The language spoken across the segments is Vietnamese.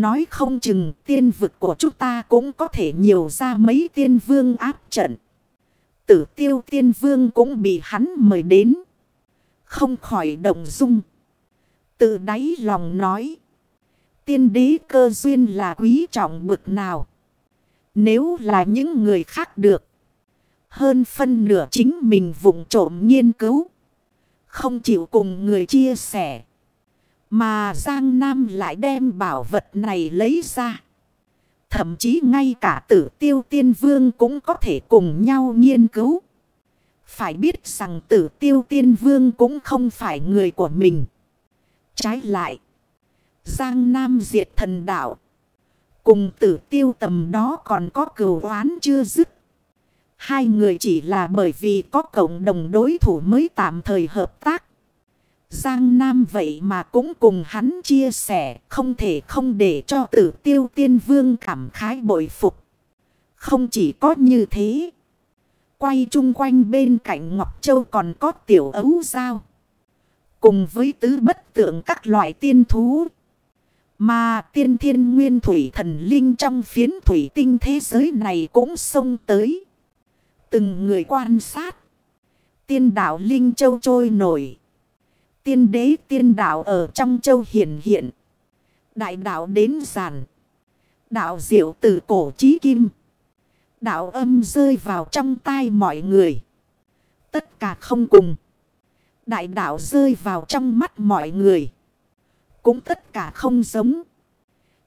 Nói không chừng tiên vực của chúng ta cũng có thể nhiều ra mấy tiên vương áp trận. Tử tiêu tiên vương cũng bị hắn mời đến. Không khỏi động dung. Tự đáy lòng nói. Tiên đế cơ duyên là quý trọng bực nào. Nếu là những người khác được. Hơn phân nửa chính mình vùng trộm nghiên cứu. Không chịu cùng người chia sẻ. Mà Giang Nam lại đem bảo vật này lấy ra. Thậm chí ngay cả tử tiêu tiên vương cũng có thể cùng nhau nghiên cứu. Phải biết rằng tử tiêu tiên vương cũng không phải người của mình. Trái lại. Giang Nam diệt thần đạo. Cùng tử tiêu tầm đó còn có cửu oán chưa dứt. Hai người chỉ là bởi vì có cộng đồng đối thủ mới tạm thời hợp tác. Giang Nam vậy mà cũng cùng hắn chia sẻ, không thể không để cho tử tiêu tiên vương cảm khái bội phục. Không chỉ có như thế. Quay chung quanh bên cạnh Ngọc Châu còn có tiểu ấu sao. Cùng với tứ bất tượng các loại tiên thú. Mà tiên thiên nguyên thủy thần linh trong phiến thủy tinh thế giới này cũng xông tới. Từng người quan sát. Tiên đạo Linh Châu trôi nổi. Tiên đế tiên đạo ở trong châu hiển hiện. Đại đạo đến giàn. Đạo diệu từ cổ chí kim. Đạo âm rơi vào trong tai mọi người. Tất cả không cùng. Đại đạo rơi vào trong mắt mọi người. Cũng tất cả không giống.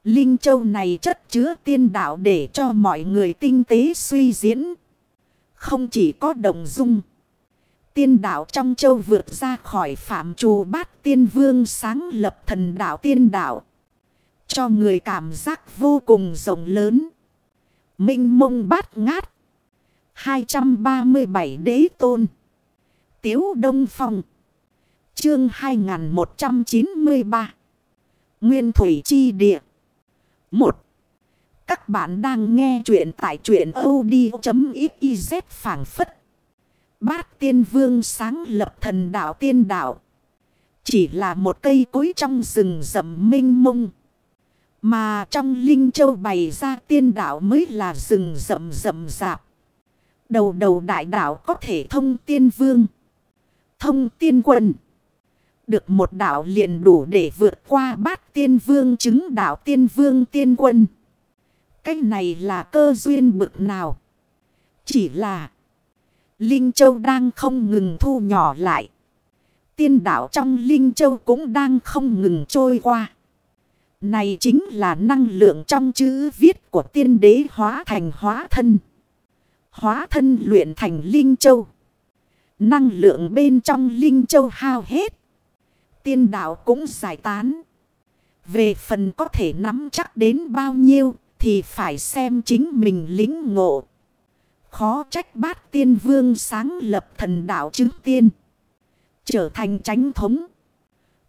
Linh châu này chất chứa tiên đạo để cho mọi người tinh tế suy diễn. Không chỉ có đồng dung. Tiên đạo trong châu vượt ra khỏi phạm trù bát tiên vương sáng lập thần đạo tiên đạo. Cho người cảm giác vô cùng rộng lớn. Minh mông bát ngát. 237 đế tôn. Tiếu Đông Phong. Chương 2193. Nguyên Thủy Chi Địa. 1. Các bạn đang nghe chuyện tại truyện od.xyz phản phất. Bát tiên vương sáng lập thần đạo tiên đạo. Chỉ là một cây cối trong rừng rậm minh mông. Mà trong Linh Châu bày ra tiên đạo mới là rừng rậm rậm rạp. Đầu đầu đại đạo có thể thông tiên vương. Thông tiên quân. Được một đạo liền đủ để vượt qua bát tiên vương chứng đạo tiên vương tiên quân. Cái này là cơ duyên bực nào? Chỉ là Linh Châu đang không ngừng thu nhỏ lại. Tiên đạo trong Linh Châu cũng đang không ngừng trôi qua. Này chính là năng lượng trong chữ viết của tiên đế hóa thành hóa thân. Hóa thân luyện thành Linh Châu. Năng lượng bên trong Linh Châu hao hết. Tiên đạo cũng giải tán. Về phần có thể nắm chắc đến bao nhiêu thì phải xem chính mình lính ngộ. Khó trách bát tiên vương sáng lập thần đạo chứng tiên. Trở thành tránh thống.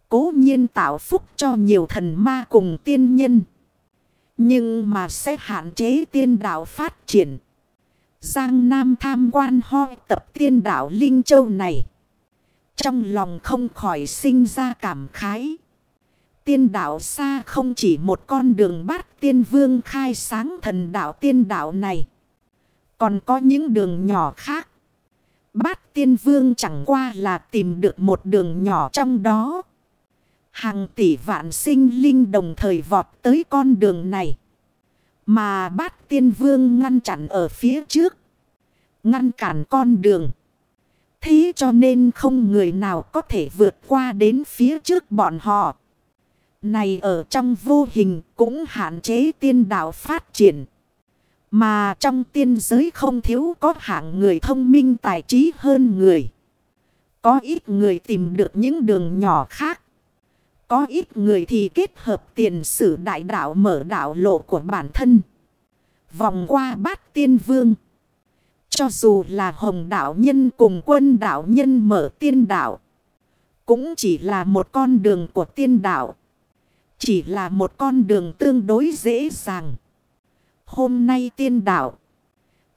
Cố nhiên tạo phúc cho nhiều thần ma cùng tiên nhân. Nhưng mà sẽ hạn chế tiên đạo phát triển. Giang Nam tham quan ho tập tiên đạo Linh Châu này. Trong lòng không khỏi sinh ra cảm khái. Tiên đạo xa không chỉ một con đường bát tiên vương khai sáng thần đạo tiên đạo này. Còn có những đường nhỏ khác. Bát tiên vương chẳng qua là tìm được một đường nhỏ trong đó. Hàng tỷ vạn sinh linh đồng thời vọt tới con đường này. Mà bát tiên vương ngăn chặn ở phía trước. Ngăn cản con đường. Thế cho nên không người nào có thể vượt qua đến phía trước bọn họ. Này ở trong vô hình cũng hạn chế tiên đạo phát triển. Mà trong tiên giới không thiếu có hạng người thông minh tài trí hơn người. Có ít người tìm được những đường nhỏ khác. Có ít người thì kết hợp tiền sử đại đạo mở đạo lộ của bản thân. Vòng qua bát tiên vương. Cho dù là hồng đạo nhân cùng quân đạo nhân mở tiên đạo. Cũng chỉ là một con đường của tiên đạo. Chỉ là một con đường tương đối dễ dàng. Hôm nay tiên đạo.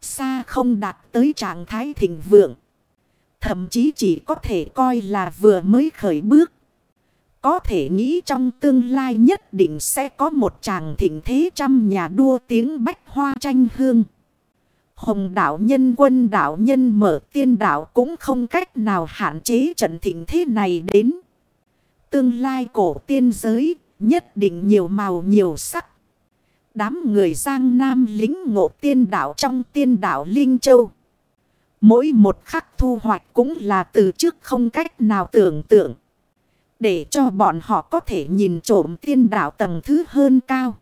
Xa không đạt tới trạng thái thịnh vượng. Thậm chí chỉ có thể coi là vừa mới khởi bước. Có thể nghĩ trong tương lai nhất định sẽ có một chàng thịnh thế trăm nhà đua tiếng bách hoa tranh hương. Hồng đạo nhân, quân đạo nhân mở tiên đạo cũng không cách nào hạn chế trận thịnh thế này đến. Tương lai cổ tiên giới nhất định nhiều màu nhiều sắc. Đám người Giang Nam lính ngộ tiên đạo trong tiên đạo Linh Châu. Mỗi một khắc thu hoạch cũng là từ trước không cách nào tưởng tượng. Để cho bọn họ có thể nhìn trộm tiên đạo tầng thứ hơn cao.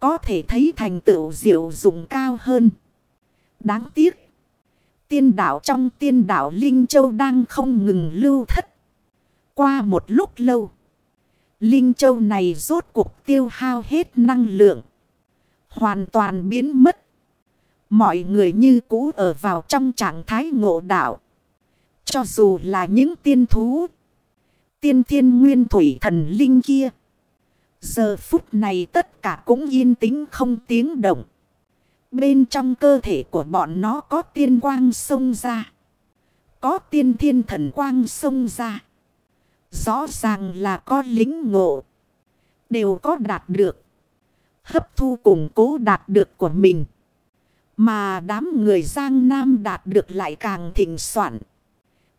Có thể thấy thành tựu diệu dụng cao hơn. Đáng tiếc. Tiên đạo trong tiên đạo Linh Châu đang không ngừng lưu thất. Qua một lúc lâu. Linh Châu này rốt cuộc tiêu hao hết năng lượng. Hoàn toàn biến mất. Mọi người như cũ ở vào trong trạng thái ngộ đạo. Cho dù là những tiên thú. Tiên thiên nguyên thủy thần linh kia. Giờ phút này tất cả cũng yên tĩnh không tiếng động. Bên trong cơ thể của bọn nó có tiên quang sông ra. Có tiên thiên thần quang sông ra. Rõ ràng là có lính ngộ. Đều có đạt được. Hấp thu củng cố đạt được của mình. Mà đám người Giang Nam đạt được lại càng thịnh soạn.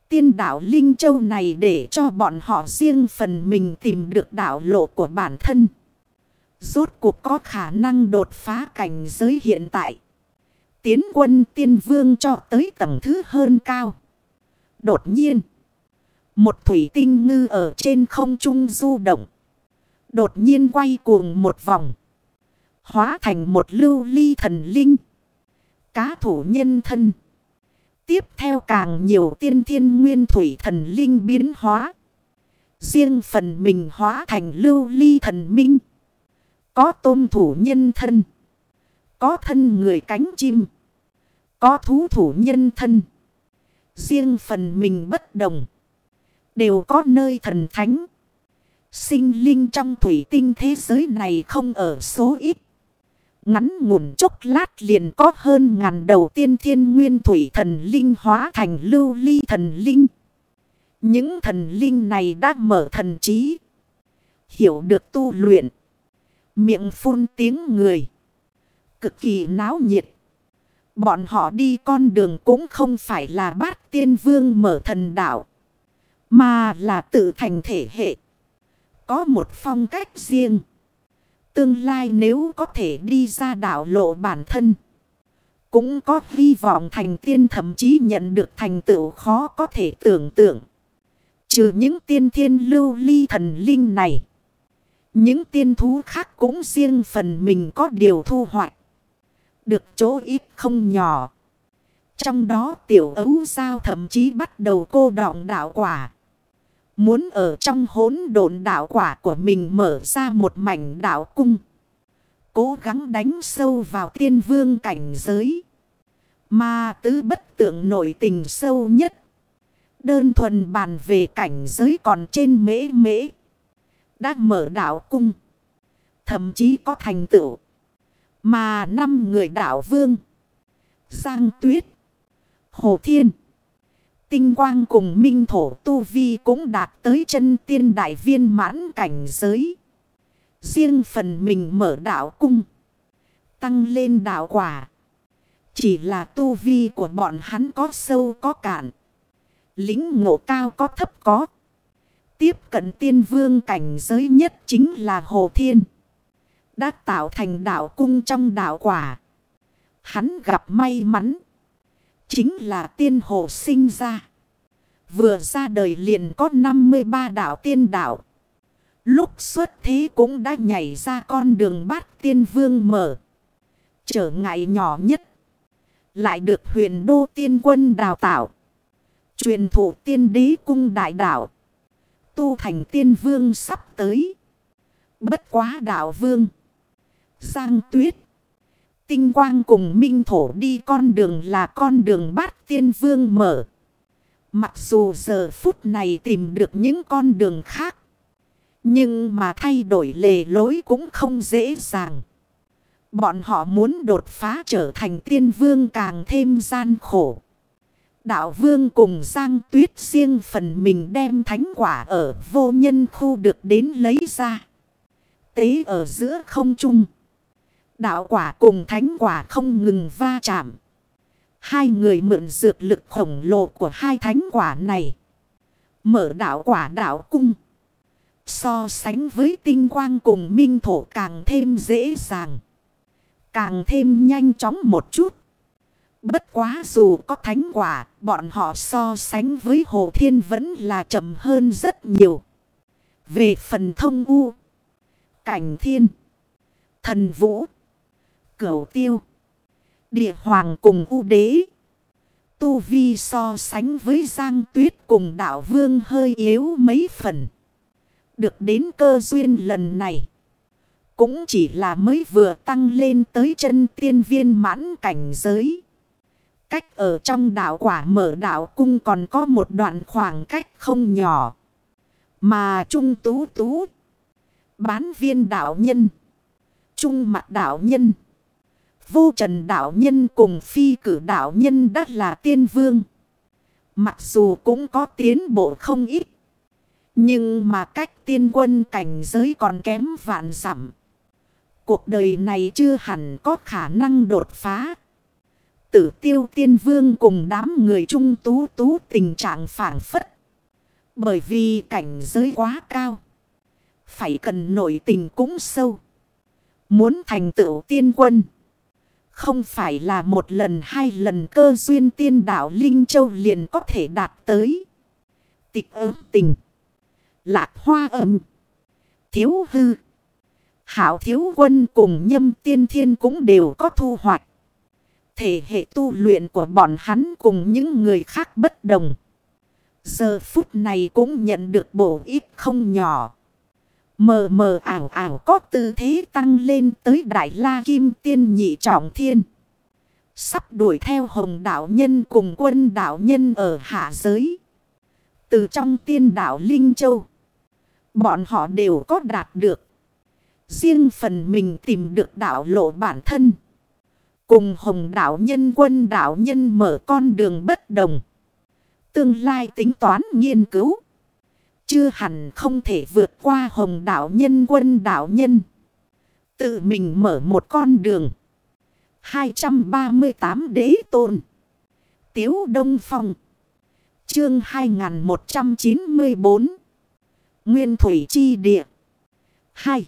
Tiên đảo Linh Châu này để cho bọn họ riêng phần mình tìm được đảo lộ của bản thân. Rốt cuộc có khả năng đột phá cảnh giới hiện tại. Tiến quân tiên vương cho tới tầng thứ hơn cao. Đột nhiên. Một thủy tinh ngư ở trên không trung du động. Đột nhiên quay cuồng một vòng. Hóa thành một lưu ly thần linh. Cá thủ nhân thân. Tiếp theo càng nhiều tiên thiên nguyên thủy thần linh biến hóa. Riêng phần mình hóa thành lưu ly thần minh. Có tôm thủ nhân thân. Có thân người cánh chim. Có thú thủ nhân thân. Riêng phần mình bất đồng. Đều có nơi thần thánh. Sinh linh trong thủy tinh thế giới này không ở số ít. Ngắn ngủn chốc lát liền có hơn ngàn đầu tiên thiên nguyên thủy thần linh hóa thành lưu ly thần linh. Những thần linh này đã mở thần trí. Hiểu được tu luyện. Miệng phun tiếng người. Cực kỳ náo nhiệt. Bọn họ đi con đường cũng không phải là bát tiên vương mở thần đạo. Mà là tự thành thể hệ. Có một phong cách riêng. Tương lai nếu có thể đi ra đảo lộ bản thân. Cũng có hy vọng thành tiên thậm chí nhận được thành tựu khó có thể tưởng tượng. Trừ những tiên thiên lưu ly thần linh này. Những tiên thú khác cũng riêng phần mình có điều thu hoạch. Được chỗ ít không nhỏ. Trong đó tiểu ấu sao thậm chí bắt đầu cô đọng đạo quả. Muốn ở trong hỗn độn đạo quả của mình mở ra một mảnh đạo cung. Cố gắng đánh sâu vào tiên vương cảnh giới. Mà tứ bất tượng nổi tình sâu nhất. Đơn thuần bàn về cảnh giới còn trên mễ mễ. Đã mở đạo cung. Thậm chí có thành tựu. Mà năm người đạo vương. Giang Tuyết. Hồ Thiên. Tinh quang cùng minh thổ tu vi cũng đạt tới chân tiên đại viên mãn cảnh giới. Riêng phần mình mở đạo cung. Tăng lên đạo quả. Chỉ là tu vi của bọn hắn có sâu có cạn. Lính ngộ cao có thấp có. Tiếp cận tiên vương cảnh giới nhất chính là Hồ Thiên. Đã tạo thành đạo cung trong đạo quả. Hắn gặp may mắn. Chính là tiên hồ sinh ra. Vừa ra đời liền có 53 đạo tiên đạo. Lúc xuất thế cũng đã nhảy ra con đường bát tiên vương mở. Trở ngại nhỏ nhất. Lại được huyền đô tiên quân đào tạo. Truyền thụ tiên đế cung đại đạo. Tu thành tiên vương sắp tới. Bất quá đạo vương. Giang tuyết. Tinh quang cùng minh thổ đi con đường là con đường bát tiên vương mở. Mặc dù giờ phút này tìm được những con đường khác. Nhưng mà thay đổi lề lối cũng không dễ dàng. Bọn họ muốn đột phá trở thành tiên vương càng thêm gian khổ. Đạo vương cùng Giang Tuyết riêng phần mình đem thánh quả ở vô nhân khu được đến lấy ra. Tế ở giữa không trung. Đạo quả cùng thánh quả không ngừng va chạm. Hai người mượn dược lực khổng lồ của hai thánh quả này. Mở đạo quả đạo cung. So sánh với tinh quang cùng minh thổ càng thêm dễ dàng. Càng thêm nhanh chóng một chút. Bất quá dù có thánh quả, bọn họ so sánh với Hồ Thiên vẫn là chậm hơn rất nhiều. Về phần thông u, cảnh thiên, thần vũ, cửu tiêu, địa hoàng cùng u đế. Tu vi so sánh với Giang Tuyết cùng đạo vương hơi yếu mấy phần. Được đến cơ duyên lần này. Cũng chỉ là mới vừa tăng lên tới chân tiên viên mãn cảnh giới. Cách ở trong đảo quả mở đảo cung còn có một đoạn khoảng cách không nhỏ. Mà trung tú tú. Bán viên đảo nhân. Trung mặt đảo nhân. Vô trần đảo nhân cùng phi cử đảo nhân đắt là tiên vương. Mặc dù cũng có tiến bộ không ít. Nhưng mà cách tiên quân cảnh giới còn kém vạn dặm Cuộc đời này chưa hẳn có khả năng đột phá. Tử tiêu tiên vương cùng đám người trung tú tú tình trạng phản phất. Bởi vì cảnh giới quá cao. Phải cần nội tình cũng sâu. Muốn thành tựu tiên quân. Không phải là một lần hai lần cơ duyên tiên đạo Linh Châu liền có thể đạt tới. Tịch ớm tình. Lạc hoa âm Thiếu hư. Hảo thiếu quân cùng nhâm tiên thiên cũng đều có thu hoạch. Thể hệ tu luyện của bọn hắn cùng những người khác bất đồng. Giờ phút này cũng nhận được bổ ít không nhỏ. Mờ mờ ảo ảo có tư thế tăng lên tới Đại La Kim Tiên Nhị Trọng Thiên. Sắp đuổi theo hồng đạo nhân cùng quân đạo nhân ở hạ giới. Từ trong tiên đạo Linh Châu. Bọn họ đều có đạt được. Riêng phần mình tìm được đạo lộ bản thân. Cùng hồng đạo nhân, quân đạo nhân mở con đường bất đồng. Tương lai tính toán nghiên cứu. Chưa hẳn không thể vượt qua hồng đạo nhân, quân đạo nhân. Tự mình mở một con đường. 238 đế tôn. Tiếu Đông Phong. Chương 2194. Nguyên Thủy Chi Địa. 2.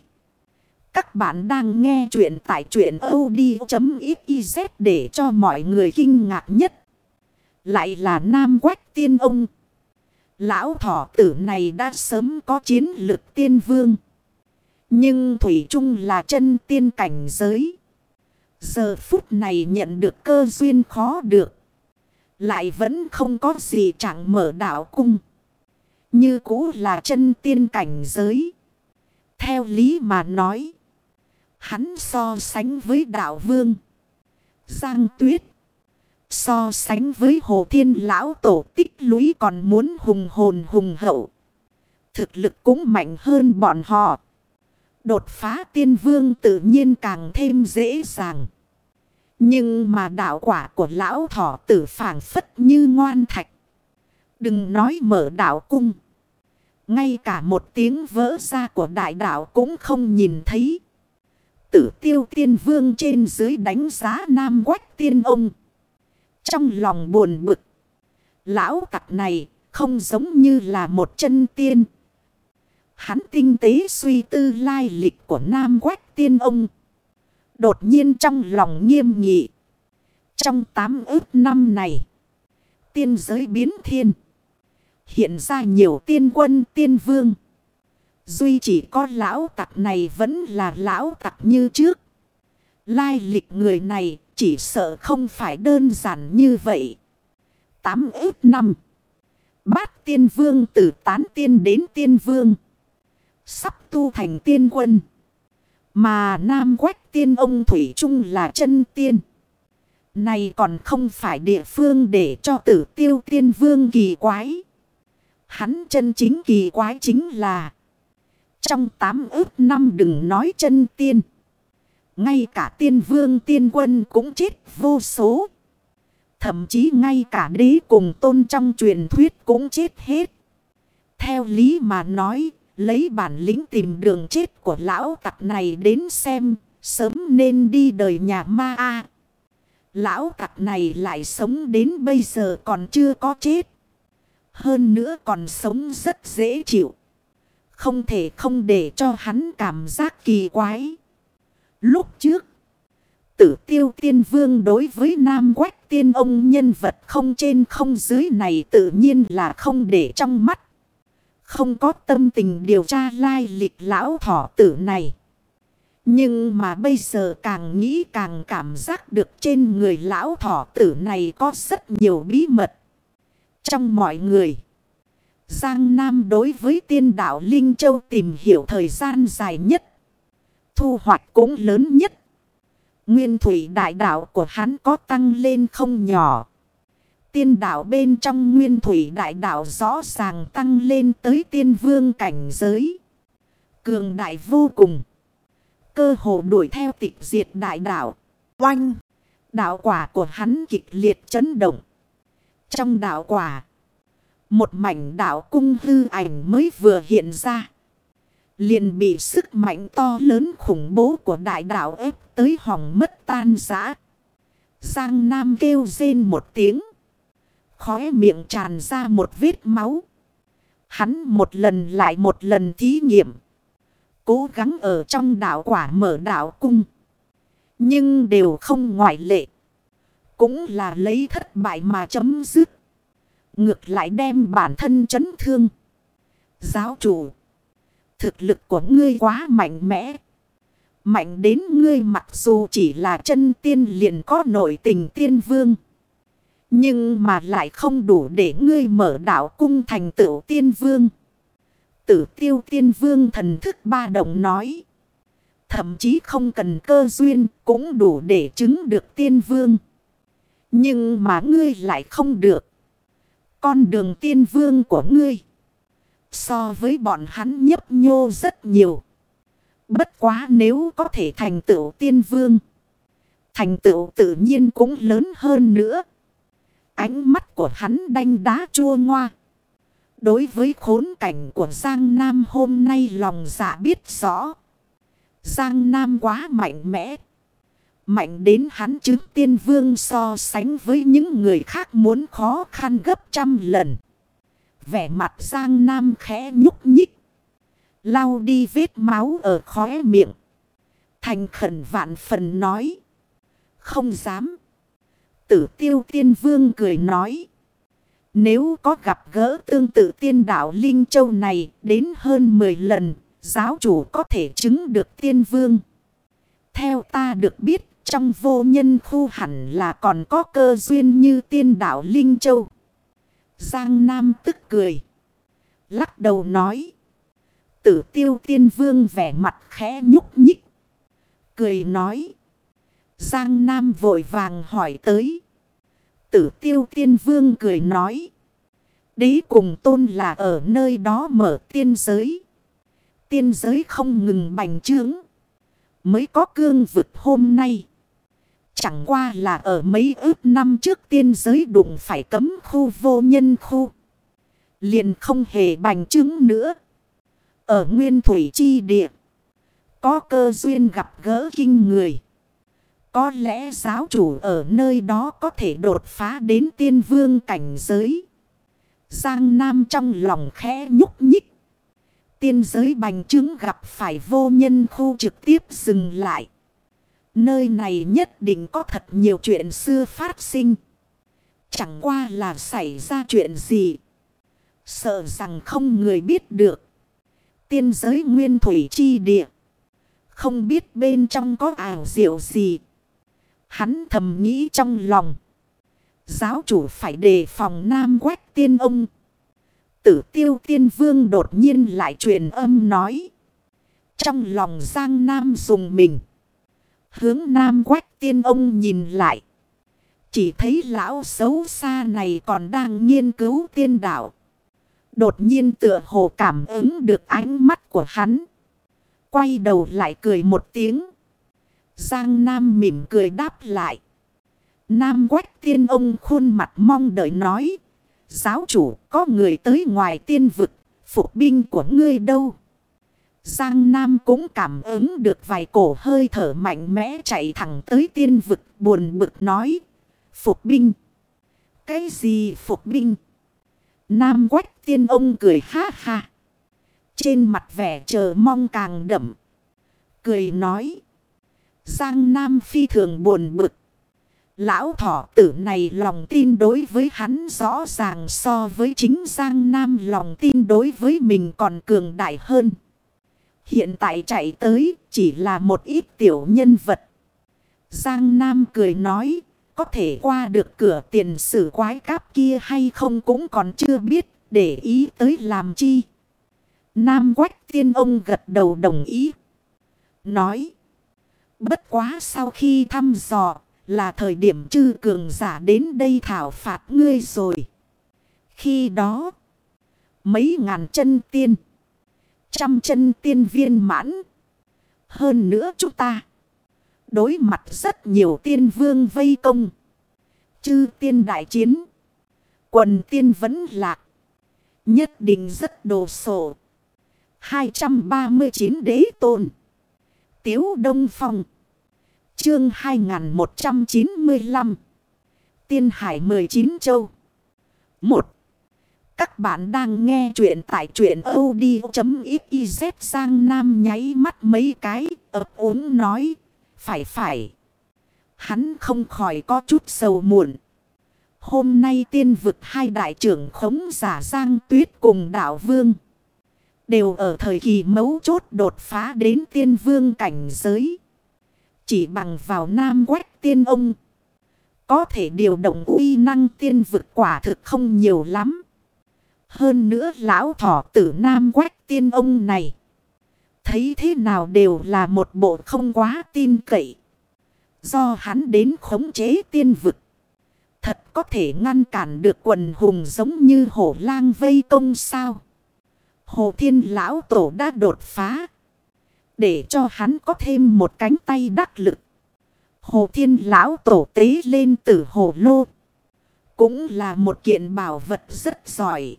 Các bạn đang nghe chuyện tại chuyện od.xyz để cho mọi người kinh ngạc nhất. Lại là Nam Quách Tiên Ông. Lão thỏ tử này đã sớm có chiến lực tiên vương. Nhưng Thủy Trung là chân tiên cảnh giới. Giờ phút này nhận được cơ duyên khó được. Lại vẫn không có gì chẳng mở đảo cung. Như cũ là chân tiên cảnh giới. Theo lý mà nói. Hắn so sánh với đạo vương. Giang tuyết. So sánh với hồ thiên lão tổ tích lũy còn muốn hùng hồn hùng hậu. Thực lực cũng mạnh hơn bọn họ. Đột phá tiên vương tự nhiên càng thêm dễ dàng. Nhưng mà đạo quả của lão thỏ tử phản phất như ngoan thạch. Đừng nói mở đạo cung. Ngay cả một tiếng vỡ ra của đại đạo cũng không nhìn thấy. Tử tiêu tiên vương trên dưới đánh giá nam quách tiên ông. Trong lòng buồn bực. Lão tặc này không giống như là một chân tiên. Hắn tinh tế suy tư lai lịch của nam quách tiên ông. Đột nhiên trong lòng nghiêm nghị. Trong tám ước năm này. Tiên giới biến thiên. Hiện ra nhiều tiên quân, tiên vương. Duy chỉ có lão tặc này vẫn là lão tặc như trước. Lai lịch người này chỉ sợ không phải đơn giản như vậy. Tám ước năm. Bát tiên vương từ tán tiên đến tiên vương. Sắp tu thành tiên quân. Mà nam quách tiên ông Thủy Trung là chân tiên. Này còn không phải địa phương để cho tử tiêu tiên vương kỳ quái. Hắn chân chính kỳ quái chính là. Trong tám ước năm đừng nói chân tiên. Ngay cả tiên vương tiên quân cũng chết vô số. Thậm chí ngay cả đế cùng tôn trong truyền thuyết cũng chết hết. Theo lý mà nói, lấy bản lĩnh tìm đường chết của lão tặc này đến xem, sớm nên đi đời nhà ma a Lão tặc này lại sống đến bây giờ còn chưa có chết. Hơn nữa còn sống rất dễ chịu. Không thể không để cho hắn cảm giác kỳ quái. Lúc trước, tử tiêu tiên vương đối với nam quách tiên ông nhân vật không trên không dưới này tự nhiên là không để trong mắt. Không có tâm tình điều tra lai lịch lão thỏ tử này. Nhưng mà bây giờ càng nghĩ càng cảm giác được trên người lão thỏ tử này có rất nhiều bí mật. Trong mọi người, Giang Nam đối với tiên đạo Linh Châu tìm hiểu thời gian dài nhất. Thu hoạch cũng lớn nhất. Nguyên thủy đại đạo của hắn có tăng lên không nhỏ. Tiên đạo bên trong nguyên thủy đại đạo rõ ràng tăng lên tới tiên vương cảnh giới. Cường đại vô cùng. Cơ hồ đuổi theo tịch diệt đại đạo. Oanh! Đạo quả của hắn kịch liệt chấn động. Trong đạo quả, một mảnh đạo cung hư ảnh mới vừa hiện ra. Liền bị sức mạnh to lớn khủng bố của đại đạo ép tới hỏng mất tan giã. Giang Nam kêu rên một tiếng. Khóe miệng tràn ra một vết máu. Hắn một lần lại một lần thí nghiệm. Cố gắng ở trong đạo quả mở đạo cung. Nhưng đều không ngoại lệ. Cũng là lấy thất bại mà chấm dứt. Ngược lại đem bản thân chấn thương. Giáo chủ. Thực lực của ngươi quá mạnh mẽ. Mạnh đến ngươi mặc dù chỉ là chân tiên liền có nội tình tiên vương. Nhưng mà lại không đủ để ngươi mở đảo cung thành tựu tiên vương. Tử tiêu tiên vương thần thức ba động nói. Thậm chí không cần cơ duyên cũng đủ để chứng được tiên vương. Nhưng mà ngươi lại không được. Con đường tiên vương của ngươi. So với bọn hắn nhấp nhô rất nhiều. Bất quá nếu có thể thành tựu tiên vương. Thành tựu tự nhiên cũng lớn hơn nữa. Ánh mắt của hắn đanh đá chua ngoa. Đối với khốn cảnh của Giang Nam hôm nay lòng dạ biết rõ. Giang Nam quá mạnh mẽ. Mạnh đến hắn chứng tiên vương so sánh với những người khác muốn khó khăn gấp trăm lần. Vẻ mặt Giang Nam khẽ nhúc nhích. Lau đi vết máu ở khóe miệng. Thành khẩn vạn phần nói. Không dám. Tử tiêu tiên vương cười nói. Nếu có gặp gỡ tương tự tiên đạo Linh Châu này đến hơn 10 lần, giáo chủ có thể chứng được tiên vương. Theo ta được biết, trong vô nhân khu hẳn là còn có cơ duyên như tiên đạo Linh Châu. Giang Nam tức cười. Lắc đầu nói. Tử tiêu tiên vương vẻ mặt khẽ nhúc nhích. Cười nói. Giang Nam vội vàng hỏi tới. Tử tiêu tiên vương cười nói. Đế cùng tôn là ở nơi đó mở tiên giới. Tiên giới không ngừng bành trướng. Mới có cương vực hôm nay. Chẳng qua là ở mấy ước năm trước tiên giới đụng phải cấm khu vô nhân khu. Liền không hề bành trứng nữa. Ở nguyên thủy chi địa. Có cơ duyên gặp gỡ kinh người. Có lẽ giáo chủ ở nơi đó có thể đột phá đến tiên vương cảnh giới. Giang Nam trong lòng khẽ nhúc nhích. Tiên giới bành trướng gặp phải vô nhân khu trực tiếp dừng lại. Nơi này nhất định có thật nhiều chuyện xưa phát sinh. Chẳng qua là xảy ra chuyện gì. Sợ rằng không người biết được. Tiên giới nguyên thủy chi địa. Không biết bên trong có ảo diệu gì. Hắn thầm nghĩ trong lòng. Giáo chủ phải đề phòng nam quách tiên ông. Tử tiêu tiên vương đột nhiên lại truyền âm nói. Trong lòng Giang Nam dùng mình. Hướng Nam quách tiên ông nhìn lại. Chỉ thấy lão xấu xa này còn đang nghiên cứu tiên đạo. Đột nhiên tựa hồ cảm ứng được ánh mắt của hắn. Quay đầu lại cười một tiếng. Giang Nam mỉm cười đáp lại. Nam quách tiên ông khuôn mặt mong đợi nói. Giáo chủ có người tới ngoài tiên vực, phục binh của ngươi đâu? Giang Nam cũng cảm ứng được vài cổ hơi thở mạnh mẽ chạy thẳng tới tiên vực, buồn bực nói. Phục binh. Cái gì, phục binh? Nam quách tiên ông cười ha ha. Trên mặt vẻ chờ mong càng đậm. Cười nói. Giang Nam phi thường buồn bực. Lão thọ tử này lòng tin đối với hắn rõ ràng so với chính Giang Nam, lòng tin đối với mình còn cường đại hơn. Hiện tại chạy tới chỉ là một ít tiểu nhân vật. Giang Nam cười nói, có thể qua được cửa tiền sử quái cáp kia hay không cũng còn chưa biết, để ý tới làm chi. Nam quách tiên ông gật đầu đồng ý. Nói, bất quá sau khi thăm dò, là thời điểm chư cường giả đến đây thảo phạt ngươi rồi. Khi đó, mấy ngàn chân tiên, trăm chân tiên viên mãn. Hơn nữa chúng ta, đối mặt rất nhiều tiên vương vây công. Chư tiên đại chiến, quần tiên vẫn lạc. Nhất định rất đồ sổ. 239 đế tôn. Tiếu Đông Phong. Chương 2195 Tiên Hải 19 Châu 1. Các bạn đang nghe chuyện tại chuyện od.xyz sang nam nháy mắt mấy cái, ấp ốm nói. Phải phải. Hắn không khỏi có chút sầu muộn. Hôm nay tiên vực hai đại trưởng khống giả Giang Tuyết cùng đạo vương. Đều ở thời kỳ mấu chốt đột phá đến tiên vương cảnh giới. Chỉ bằng vào nam quách tiên ông. Có thể điều động uy năng tiên vực quả thực không nhiều lắm. Hơn nữa lão thỏ tử nam quách tiên ông này. Thấy thế nào đều là một bộ không quá tin cậy. Do hắn đến khống chế tiên vực. Thật có thể ngăn cản được quần hùng giống như hổ lang vây công sao. Hồ thiên lão tổ đã đột phá. Để cho hắn có thêm một cánh tay đắc lực. Hồ thiên lão tổ tế lên tử hồ lô. Cũng là một kiện bảo vật rất giỏi.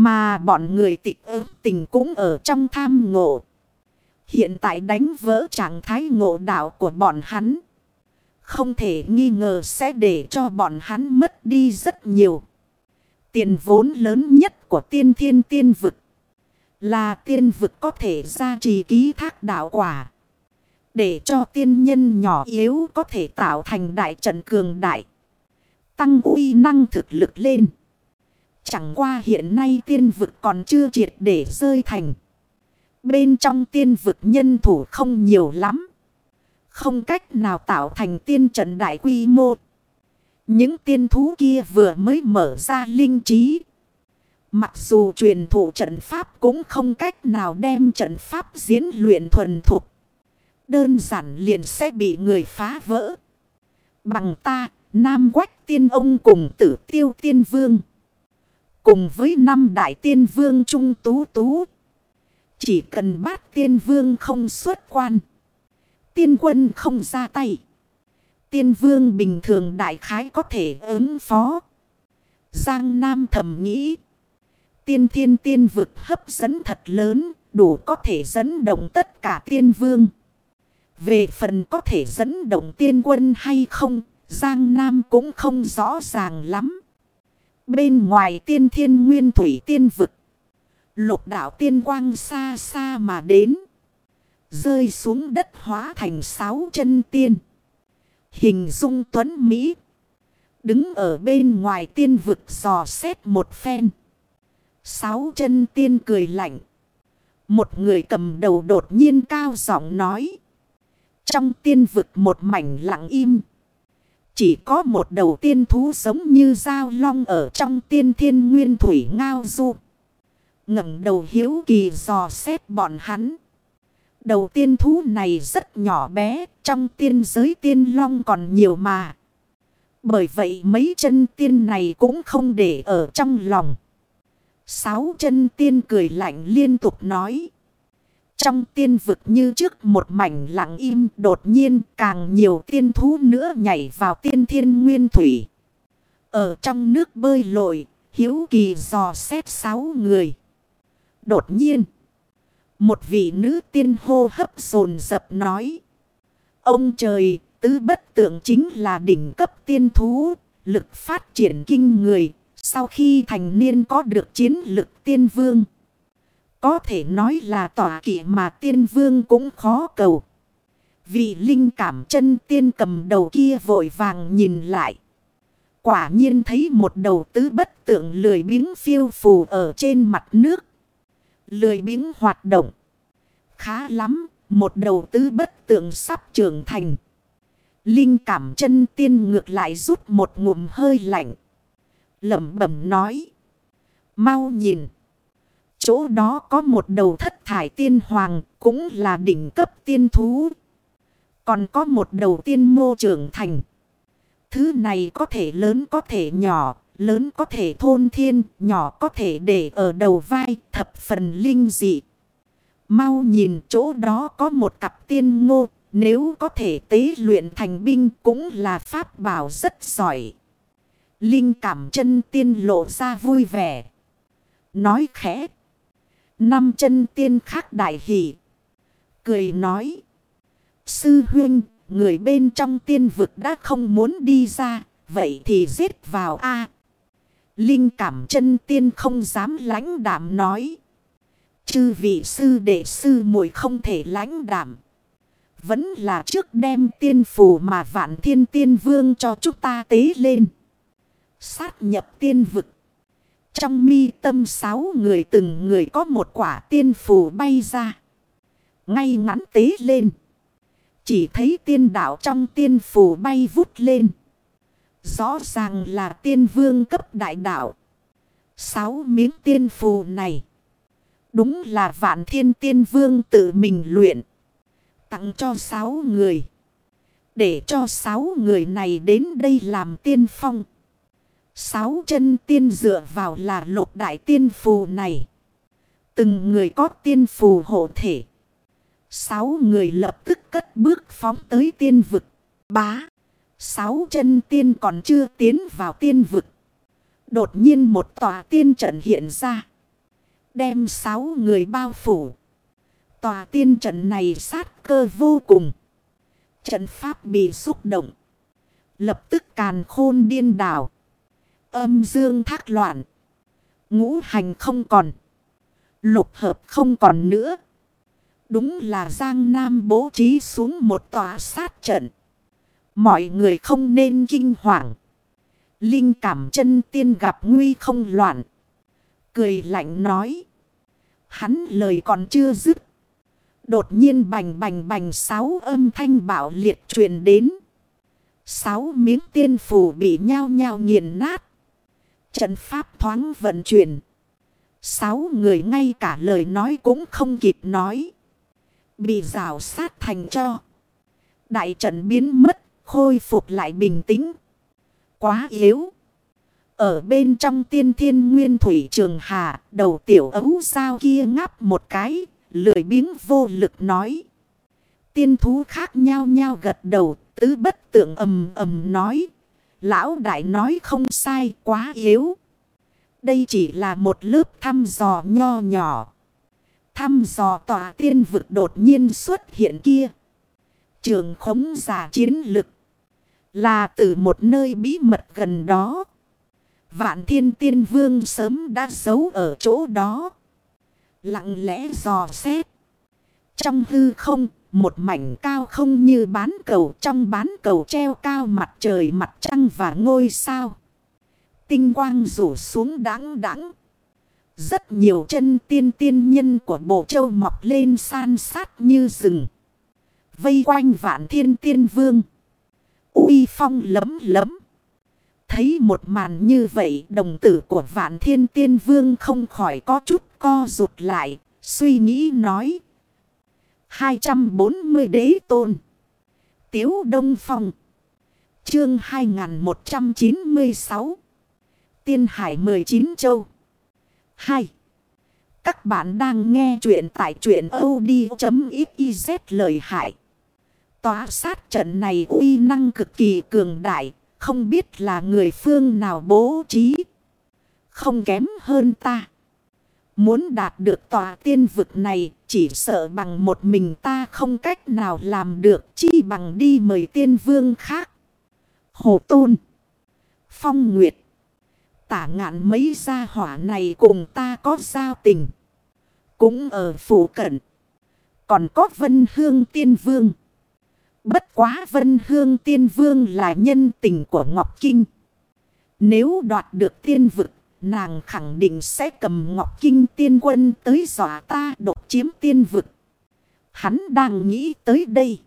Mà bọn người tịch ớt tình cũng ở trong tham ngộ. Hiện tại đánh vỡ trạng thái ngộ đạo của bọn hắn. Không thể nghi ngờ sẽ để cho bọn hắn mất đi rất nhiều. Tiền vốn lớn nhất của tiên thiên tiên vực. Là tiên vực có thể gia trì ký thác đạo quả. Để cho tiên nhân nhỏ yếu có thể tạo thành đại trận cường đại. Tăng uy năng thực lực lên. Chẳng qua hiện nay tiên vực còn chưa triệt để rơi thành. Bên trong tiên vực nhân thủ không nhiều lắm. Không cách nào tạo thành tiên trận đại quy mô. Những tiên thú kia vừa mới mở ra linh trí. Mặc dù truyền thủ trận pháp cũng không cách nào đem trận pháp diễn luyện thuần thục. Đơn giản liền sẽ bị người phá vỡ. Bằng ta, Nam Quách Tiên Ông cùng tử tiêu tiên vương. Cùng với năm đại tiên vương trung tú tú. Chỉ cần bát tiên vương không xuất quan. Tiên quân không ra tay. Tiên vương bình thường đại khái có thể ứng phó. Giang Nam thầm nghĩ. Tiên thiên tiên vực hấp dẫn thật lớn. Đủ có thể dẫn động tất cả tiên vương. Về phần có thể dẫn động tiên quân hay không. Giang Nam cũng không rõ ràng lắm. Bên ngoài tiên thiên nguyên thủy tiên vực. Lục đạo tiên quang xa xa mà đến. Rơi xuống đất hóa thành sáu chân tiên. Hình dung tuấn Mỹ. Đứng ở bên ngoài tiên vực dò xét một phen. Sáu chân tiên cười lạnh. Một người cầm đầu đột nhiên cao giọng nói. Trong tiên vực một mảnh lặng im. Chỉ có một đầu tiên thú giống như dao long ở trong tiên thiên nguyên thủy ngao du. ngẩng đầu hiếu kỳ dò xét bọn hắn. Đầu tiên thú này rất nhỏ bé, trong tiên giới tiên long còn nhiều mà. Bởi vậy mấy chân tiên này cũng không để ở trong lòng. Sáu chân tiên cười lạnh liên tục nói. Trong tiên vực như trước một mảnh lặng im đột nhiên càng nhiều tiên thú nữa nhảy vào tiên thiên nguyên thủy. Ở trong nước bơi lội, hiếu kỳ dò xét sáu người. Đột nhiên, một vị nữ tiên hô hấp dồn dập nói. Ông trời, tứ bất tượng chính là đỉnh cấp tiên thú, lực phát triển kinh người, sau khi thành niên có được chiến lực tiên vương. Có thể nói là tỏa kỵ mà tiên vương cũng khó cầu. Vị linh cảm chân tiên cầm đầu kia vội vàng nhìn lại. Quả nhiên thấy một đầu tứ bất tượng lười biếng phiêu phù ở trên mặt nước. Lười biếng hoạt động. Khá lắm, một đầu tứ bất tượng sắp trưởng thành. Linh cảm chân tiên ngược lại rút một ngụm hơi lạnh. Lẩm bẩm nói. Mau nhìn. Chỗ đó có một đầu thất thải tiên hoàng cũng là đỉnh cấp tiên thú. Còn có một đầu tiên mô trưởng thành. Thứ này có thể lớn có thể nhỏ, lớn có thể thôn thiên, nhỏ có thể để ở đầu vai, thập phần linh dị. Mau nhìn chỗ đó có một cặp tiên ngô, nếu có thể tế luyện thành binh cũng là pháp bảo rất giỏi. Linh cảm chân tiên lộ ra vui vẻ. Nói khẽ. Năm chân tiên khác đại hỷ. Cười nói. Sư huynh, người bên trong tiên vực đã không muốn đi ra. Vậy thì giết vào A. Linh cảm chân tiên không dám lãnh đảm nói. Chư vị sư đệ sư muội không thể lãnh đảm. Vẫn là trước đem tiên phù mà vạn thiên tiên vương cho chúng ta tế lên. Sát nhập tiên vực. Trong mi tâm sáu người từng người có một quả tiên phù bay ra. Ngay ngắn tế lên. Chỉ thấy tiên đạo trong tiên phù bay vút lên. Rõ ràng là tiên vương cấp đại đạo. Sáu miếng tiên phù này. Đúng là vạn thiên tiên vương tự mình luyện. Tặng cho sáu người. Để cho sáu người này đến đây làm tiên phong. Sáu chân tiên dựa vào là lục đại tiên phù này. Từng người có tiên phù hộ thể. Sáu người lập tức cất bước phóng tới tiên vực. Bá. Sáu chân tiên còn chưa tiến vào tiên vực. Đột nhiên một tòa tiên trận hiện ra. Đem sáu người bao phủ. Tòa tiên trận này sát cơ vô cùng. Trận pháp bị xúc động. Lập tức càn khôn điên đảo. Âm dương thác loạn. Ngũ hành không còn. Lục hợp không còn nữa. Đúng là Giang Nam bố trí xuống một tòa sát trận. Mọi người không nên kinh hoàng. Linh cảm chân tiên gặp nguy không loạn. Cười lạnh nói. Hắn lời còn chưa dứt. Đột nhiên bành bành bành sáu âm thanh bạo liệt truyền đến. Sáu miếng tiên phủ bị nhao nhao nghiền nát. Trận pháp thoáng vận chuyển. Sáu người ngay cả lời nói cũng không kịp nói. Bị rào sát thành cho. Đại trận biến mất, khôi phục lại bình tĩnh. Quá yếu. Ở bên trong tiên thiên nguyên thủy trường hà, đầu tiểu ấu sao kia ngáp một cái, lười biếng vô lực nói. Tiên thú khác nhau nhau gật đầu, tứ bất tượng ầm ầm nói. Lão đại nói không sai quá yếu. Đây chỉ là một lớp thăm dò nho nhỏ. Thăm dò tòa tiên vực đột nhiên xuất hiện kia. Trường khống giả chiến lực. Là từ một nơi bí mật gần đó. Vạn thiên tiên vương sớm đã giấu ở chỗ đó. Lặng lẽ dò xét. Trong hư không, một mảnh cao không như bán cầu, trong bán cầu treo cao mặt trời, mặt trăng và ngôi sao. Tinh quang rủ xuống đáng đáng. Rất nhiều chân tiên tiên nhân của bộ châu mọc lên san sát như rừng. Vây quanh vạn thiên tiên vương. uy phong lấm lấm. Thấy một màn như vậy, đồng tử của vạn thiên tiên vương không khỏi có chút co rụt lại. Suy nghĩ nói. 240 đế tôn. Tiếu Đông Phong. Chương 2196. Tiên Hải 19 Châu. 2. Các bạn đang nghe chuyện tại chuyện od.xyz lời hại. Tòa sát trận này uy năng cực kỳ cường đại, không biết là người phương nào bố trí. Không kém hơn ta. Muốn đạt được tòa tiên vực này, chỉ sợ bằng một mình ta không cách nào làm được, chi bằng đi mời tiên vương khác. Hồ Tôn Phong Nguyệt Tả ngạn mấy gia hỏa này cùng ta có giao tình. Cũng ở phủ cận. Còn có Vân Hương Tiên Vương. Bất quá Vân Hương Tiên Vương là nhân tình của Ngọc Kinh. Nếu đoạt được tiên vực, nàng khẳng định sẽ cầm Ngọc Kinh tiên quân tới dọa ta đột chiếm tiên vực. Hắn đang nghĩ tới đây.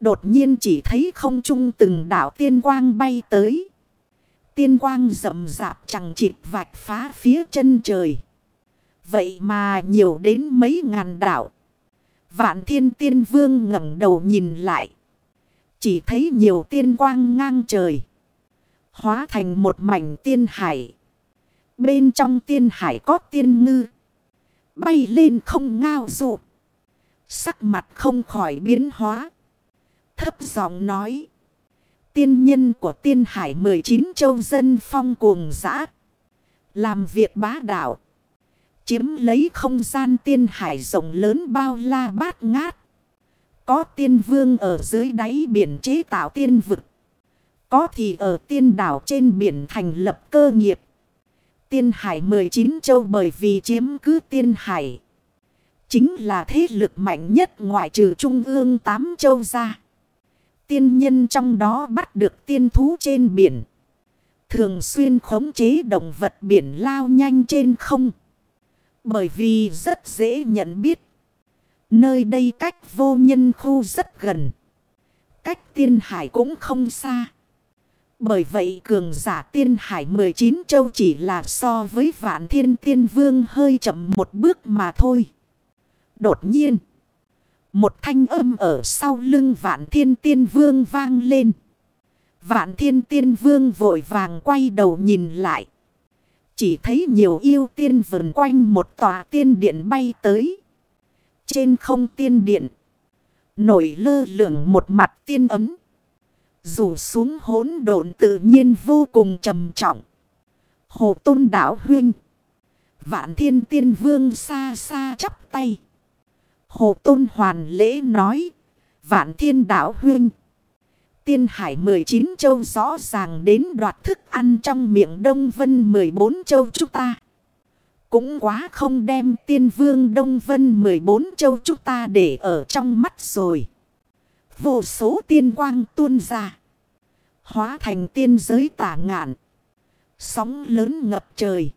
Đột nhiên chỉ thấy không trung từng đảo tiên quang bay tới. Tiên quang rậm rạp chẳng chịt vạch phá phía chân trời. Vậy mà nhiều đến mấy ngàn đảo. Vạn thiên tiên vương ngẩng đầu nhìn lại. Chỉ thấy nhiều tiên quang ngang trời. Hóa thành một mảnh tiên hải. Bên trong tiên hải có tiên ngư. Bay lên không ngao dụ. Sắc mặt không khỏi biến hóa. Thấp giọng nói. Tiên nhân của tiên hải 19 châu dân phong cuồng dã Làm việc bá đạo. Chiếm lấy không gian tiên hải rộng lớn bao la bát ngát. Có tiên vương ở dưới đáy biển chế tạo tiên vực. Có thì ở tiên đảo trên biển thành lập cơ nghiệp. Tiên hải 19 châu bởi vì chiếm cứ tiên hải. Chính là thế lực mạnh nhất ngoại trừ trung ương 8 châu ra tiên nhân trong đó bắt được tiên thú trên biển. Thường xuyên khống chế động vật biển lao nhanh trên không. Bởi vì rất dễ nhận biết. Nơi đây cách vô nhân khu rất gần. Cách tiên hải cũng không xa. Bởi vậy cường giả tiên hải 19 châu chỉ là so với vạn thiên tiên vương hơi chậm một bước mà thôi. Đột nhiên. Một thanh âm ở sau lưng vạn thiên tiên vương vang lên. Vạn thiên tiên vương vội vàng quay đầu nhìn lại. Chỉ thấy nhiều yêu tiên vần quanh một tòa tiên điện bay tới. Trên không tiên điện. Nổi lơ lửng một mặt tiên ấm. Rủ xuống hỗn độn tự nhiên vô cùng trầm trọng. Hồ tôn đảo huynh. Vạn thiên tiên vương xa xa chắp tay. Hồ Tôn Hoàn lễ nói. Vạn thiên đạo huynh. Tiên hải 19 châu rõ ràng đến đoạt thức ăn trong miệng Đông Vân 14 châu chúng ta. Cũng quá không đem tiên vương Đông Vân 14 châu chúng ta để ở trong mắt rồi. Vô số tiên quang tuôn ra. Hóa thành tiên giới tả ngạn. Sóng lớn ngập trời.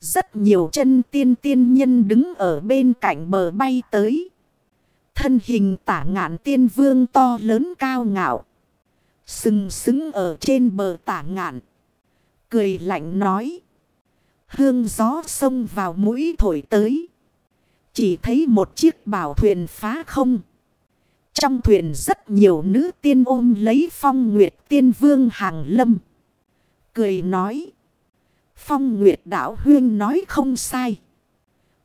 Rất nhiều chân tiên tiên nhân đứng ở bên cạnh bờ bay tới. Thân hình tả ngạn tiên vương to lớn cao ngạo. Sừng sững ở trên bờ tả ngạn. Cười lạnh nói. Hương gió sông vào mũi thổi tới. Chỉ thấy một chiếc bảo thuyền phá không. Trong thuyền rất nhiều nữ tiên ôm lấy phong nguyệt tiên vương hàng lâm. Cười nói. Phong Nguyệt Đạo Huyên nói không sai.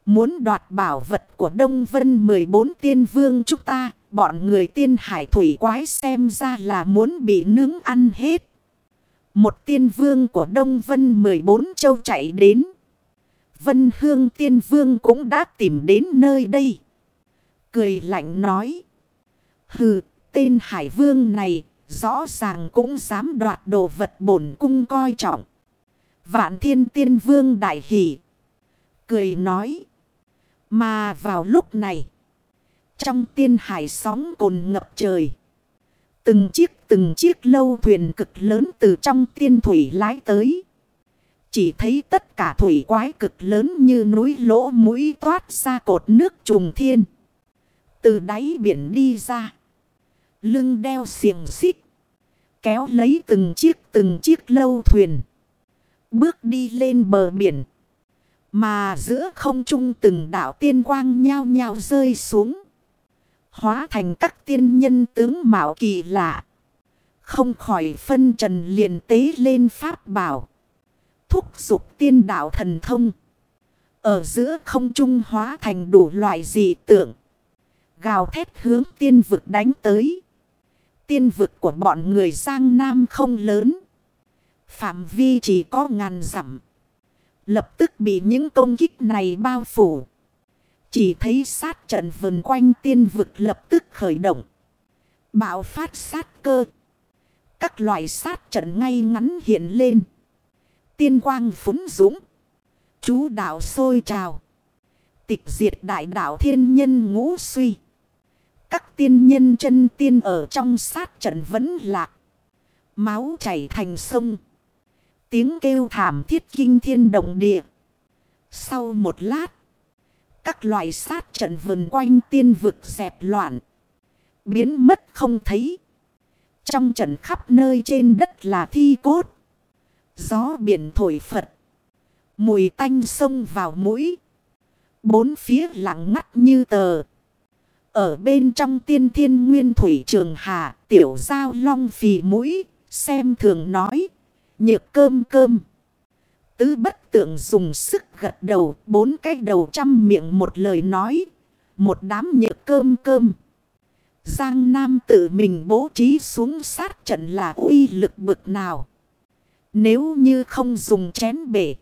Muốn đoạt bảo vật của Đông Vân 14 tiên vương chúng ta, bọn người tiên hải thủy quái xem ra là muốn bị nướng ăn hết. Một tiên vương của Đông Vân 14 châu chạy đến. Vân Hương tiên vương cũng đã tìm đến nơi đây. Cười lạnh nói. Hừ, tên hải vương này rõ ràng cũng dám đoạt đồ vật bổn cung coi trọng. Vạn thiên tiên vương đại hỷ. Cười nói. Mà vào lúc này. Trong tiên hải sóng cồn ngập trời. Từng chiếc từng chiếc lâu thuyền cực lớn từ trong tiên thủy lái tới. Chỉ thấy tất cả thủy quái cực lớn như núi lỗ mũi toát ra cột nước trùng thiên. Từ đáy biển đi ra. Lưng đeo xiềng xích. Kéo lấy từng chiếc từng chiếc lâu thuyền, bước đi lên bờ biển. Mà giữa không trung từng đảo tiên quang nhao nhao rơi xuống. Hóa thành các tiên nhân tướng mạo kỳ lạ. Không khỏi phân trần liền tế lên pháp bảo. Thúc dục tiên đạo thần thông. Ở giữa không trung hóa thành đủ loại dị tượng. Gào thét hướng tiên vực đánh tới. Tiên vực của bọn người Giang Nam không lớn. Phạm vi chỉ có ngàn dặm. Lập tức bị những công kích này bao phủ. Chỉ thấy sát trận vần quanh tiên vực lập tức khởi động. Bạo phát sát cơ. Các loại sát trận ngay ngắn hiện lên. Tiên quang phúng dũng. Chú đạo sôi trào. Tịch diệt đại đạo thiên nhân ngũ suy. Các tiên nhân chân tiên ở trong sát trận vẫn lạc. Máu chảy thành sông. Tiếng kêu thảm thiết kinh thiên động địa. Sau một lát. Các loại sát trận vần quanh tiên vực dẹp loạn. Biến mất không thấy. Trong trận khắp nơi trên đất là thi cốt. Gió biển thổi phật. Mùi tanh sông vào mũi. Bốn phía lặng ngắt như tờ. Ở bên trong tiên thiên nguyên thủy trường hà, tiểu giao long phì mũi, xem thường nói, nhược cơm cơm. Tứ bất tượng dùng sức gật đầu, bốn cái đầu trăm miệng một lời nói, một đám nhược cơm cơm. Giang Nam tự mình bố trí xuống sát trận là uy lực bực nào. Nếu như không dùng chén bể,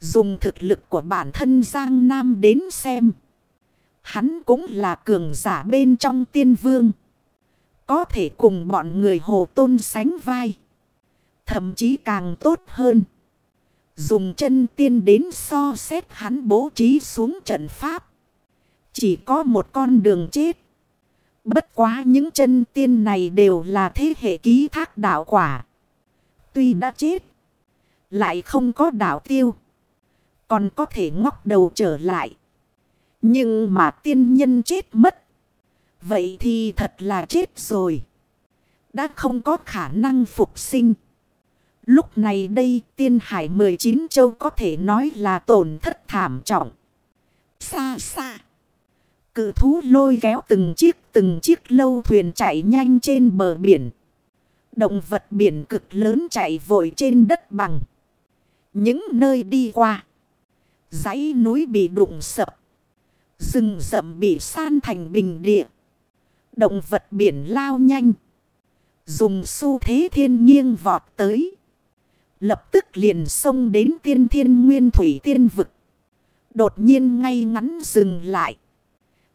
dùng thực lực của bản thân Giang Nam đến xem. Hắn cũng là cường giả bên trong tiên vương. Có thể cùng bọn người hồ tôn sánh vai. Thậm chí càng tốt hơn. Dùng chân tiên đến so xét hắn bố trí xuống trận pháp. Chỉ có một con đường chết. Bất quá những chân tiên này đều là thế hệ ký thác đạo quả. Tuy đã chết. Lại không có đạo tiêu. Còn có thể ngóc đầu trở lại. Nhưng mà tiên nhân chết mất. Vậy thì thật là chết rồi. Đã không có khả năng phục sinh. Lúc này đây tiên hải 19 châu có thể nói là tổn thất thảm trọng. Xa xa. Cự thú lôi kéo từng chiếc từng chiếc lâu thuyền chạy nhanh trên bờ biển. Động vật biển cực lớn chạy vội trên đất bằng. Những nơi đi qua. dãy núi bị đụng sập. Rừng rậm bị san thành bình địa. Động vật biển lao nhanh. Dùng xu thế thiên nhiên vọt tới. Lập tức liền xông đến tiên thiên nguyên thủy tiên vực. Đột nhiên ngay ngắn dừng lại.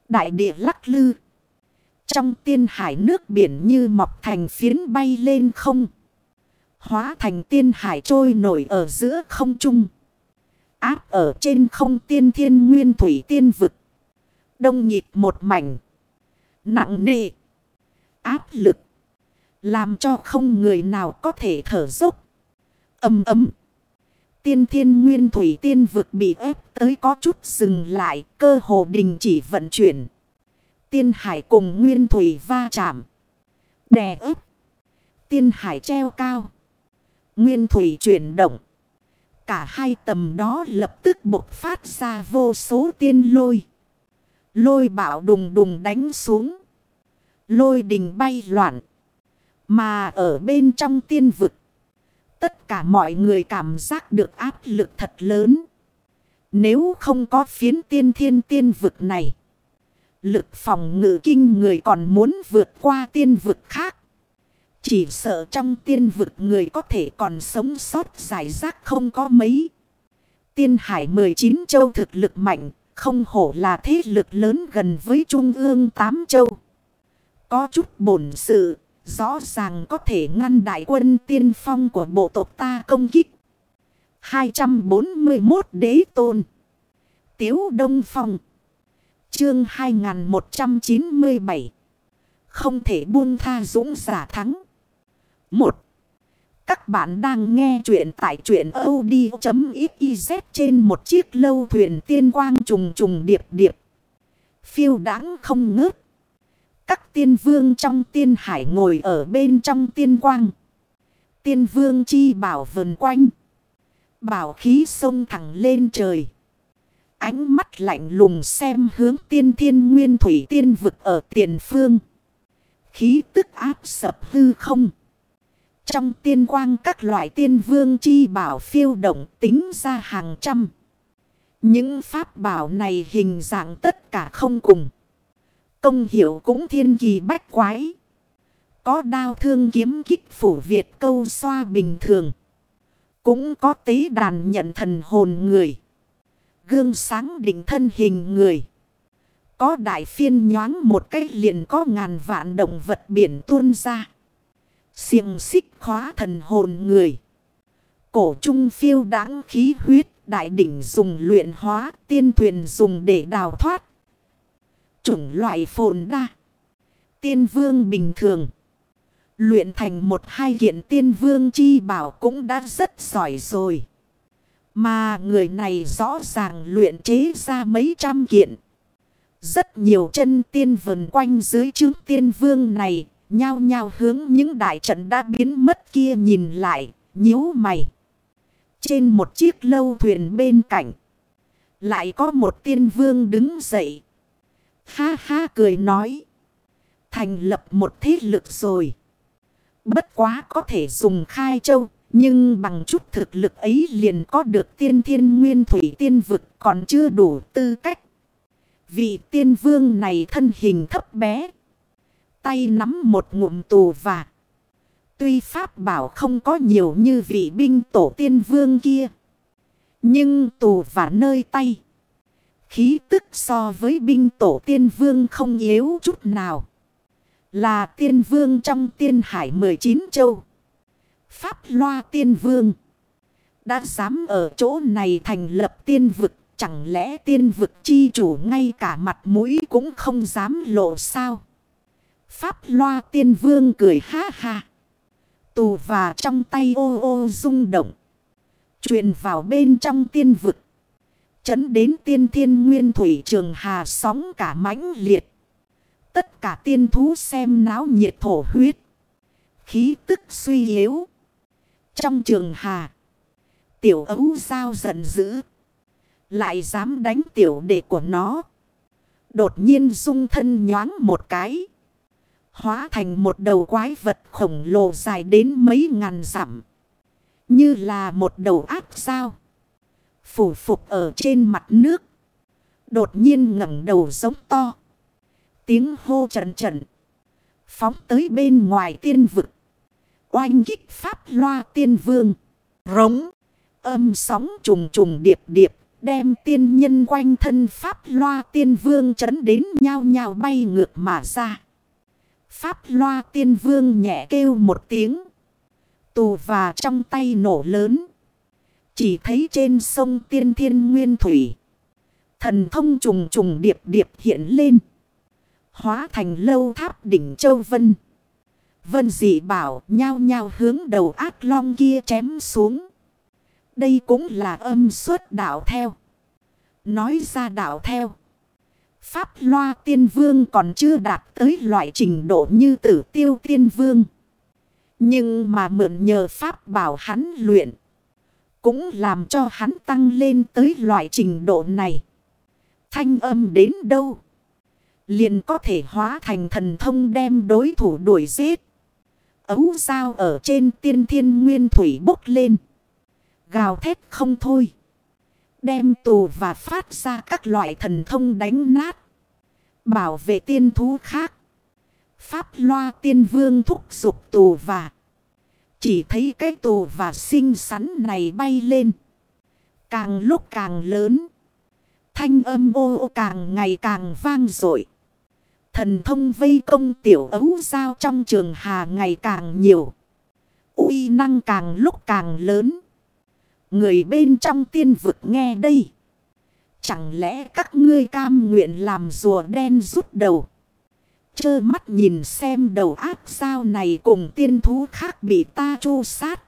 Đại địa lắc lư. Trong tiên hải nước biển như mọc thành phiến bay lên không. Hóa thành tiên hải trôi nổi ở giữa không trung. Áp ở trên không tiên thiên nguyên thủy tiên vực. Đông nhịp một mảnh. Nặng nề. Áp lực. Làm cho không người nào có thể thở dốc. Âm ấm. Tiên thiên nguyên thủy tiên vực bị ép tới có chút dừng lại. Cơ hồ đình chỉ vận chuyển. Tiên hải cùng nguyên thủy va chạm. Đè ép. Tiên hải treo cao. Nguyên thủy chuyển động. Cả hai tầm đó lập tức bộc phát ra vô số tiên lôi. Lôi bạo đùng đùng đánh xuống. Lôi đình bay loạn. Mà ở bên trong tiên vực. Tất cả mọi người cảm giác được áp lực thật lớn. Nếu không có phiến tiên thiên tiên vực này. Lực phòng ngự kinh người còn muốn vượt qua tiên vực khác. Chỉ sợ trong tiên vực người có thể còn sống sót giải rác không có mấy. Tiên hải 19 châu thực lực mạnh, không hổ là thế lực lớn gần với trung ương tám châu. Có chút bổn sự, rõ ràng có thể ngăn đại quân tiên phong của bộ tộc ta công kích. 241 đế tôn. Tiếu Đông Phong. Chương 2197. Không thể buông tha dũng giả thắng. 1. Các bạn đang nghe chuyện tại chuyện od.xyz trên một chiếc lâu thuyền tiên quang trùng trùng điệp điệp. Phiêu đáng không ngớt. Các tiên vương trong tiên hải ngồi ở bên trong tiên quang. Tiên vương chi bảo vần quanh. Bảo khí sông thẳng lên trời. Ánh mắt lạnh lùng xem hướng tiên thiên nguyên thủy tiên vực ở tiền phương. Khí tức áp sập hư không. Trong tiên quang các loại tiên vương chi bảo phiêu động tính ra hàng trăm. Những pháp bảo này hình dạng tất cả không cùng. Công hiệu cũng thiên kỳ bách quái. Có đao thương kiếm kích phủ Việt câu xoa bình thường. Cũng có tế đàn nhận thần hồn người. Gương sáng định thân hình người. Có đại phiên nhoáng một cách liền có ngàn vạn động vật biển tuôn ra. Xiềng xích khóa thần hồn người. Cổ trung phiêu đáng khí huyết. Đại đỉnh dùng luyện hóa. Tiên thuyền dùng để đào thoát. Chủng loại phồn đa. Tiên vương bình thường. Luyện thành một hai kiện tiên vương chi bảo cũng đã rất giỏi rồi. Mà người này rõ ràng luyện chế ra mấy trăm kiện. Rất nhiều chân tiên vần quanh dưới chứng tiên vương này, nhao nhao hướng những đại trận đã biến mất kia nhìn lại, nhíu mày. Trên một chiếc lâu thuyền bên cạnh, lại có một tiên vương đứng dậy. Ha ha cười nói, thành lập một thế lực rồi. Bất quá có thể dùng khai châu, nhưng bằng chút thực lực ấy liền có được tiên thiên nguyên thủy tiên vực còn chưa đủ tư cách. Vị tiên vương này thân hình thấp bé. Tay nắm một ngụm tù và. Tuy pháp bảo không có nhiều như vị binh tổ tiên vương kia. Nhưng tù và nơi tay. Khí tức so với binh tổ tiên vương không yếu chút nào. Là tiên vương trong tiên hải 19 châu. Pháp loa tiên vương. Đã dám ở chỗ này thành lập tiên vực. Chẳng lẽ tiên vực chi chủ ngay cả mặt mũi cũng không dám lộ sao? Pháp loa tiên vương cười ha ha. Tù và trong tay ô ô rung động. truyền vào bên trong tiên vực. Chấn đến tiên thiên nguyên thủy trường hà sóng cả mãnh liệt. Tất cả tiên thú xem náo nhiệt thổ huyết. Khí tức suy yếu. Trong trường hà. Tiểu ấu sao giận dữ. Lại dám đánh tiểu đệ của nó. Đột nhiên dung thân nhoáng một cái. Hóa thành một đầu quái vật khổng lồ dài đến mấy ngàn dặm. Như là một đầu áp sao. Phủ phục ở trên mặt nước. Đột nhiên ngẩng đầu giống to. Tiếng hô trận trận. Phóng tới bên ngoài tiên vực. Oanh kích pháp loa tiên vương. Rống. Âm sóng trùng trùng điệp điệp. Đem tiên nhân quanh thân pháp loa tiên vương chấn đến nhau nhau bay ngược mà ra. Pháp loa tiên vương nhẹ kêu một tiếng. Tù và trong tay nổ lớn. Chỉ thấy trên sông tiên thiên nguyên thủy. Thần thông trùng trùng điệp điệp hiện lên. Hóa thành lâu tháp đỉnh châu vân. Vân dị bảo nhao nhao hướng đầu ác long kia chém xuống. Đây cũng là âm suất đạo theo. Nói ra đạo theo. Pháp loa tiên vương còn chưa đạt tới loại trình độ như tử tiêu tiên vương. Nhưng mà mượn nhờ pháp bảo hắn luyện. Cũng làm cho hắn tăng lên tới loại trình độ này. Thanh âm đến đâu? Liền có thể hóa thành thần thông đem đối thủ đuổi giết. Ấu sao ở trên tiên thiên nguyên thủy bốc lên. Gào thét không thôi. Đem tù và phát ra các loại thần thông đánh nát. Bảo vệ tiên thú khác. Pháp loa tiên vương thúc dục tù và. Chỉ thấy cái tù và xinh xắn này bay lên. Càng lúc càng lớn. Thanh âm ô ô càng ngày càng vang dội Thần thông vây công tiểu ấu giao trong trường hà ngày càng nhiều. uy năng càng lúc càng lớn. Người bên trong tiên vực nghe đây. Chẳng lẽ các ngươi cam nguyện làm rùa đen rút đầu. Chơ mắt nhìn xem đầu ác sao này cùng tiên thú khác bị ta chu sát.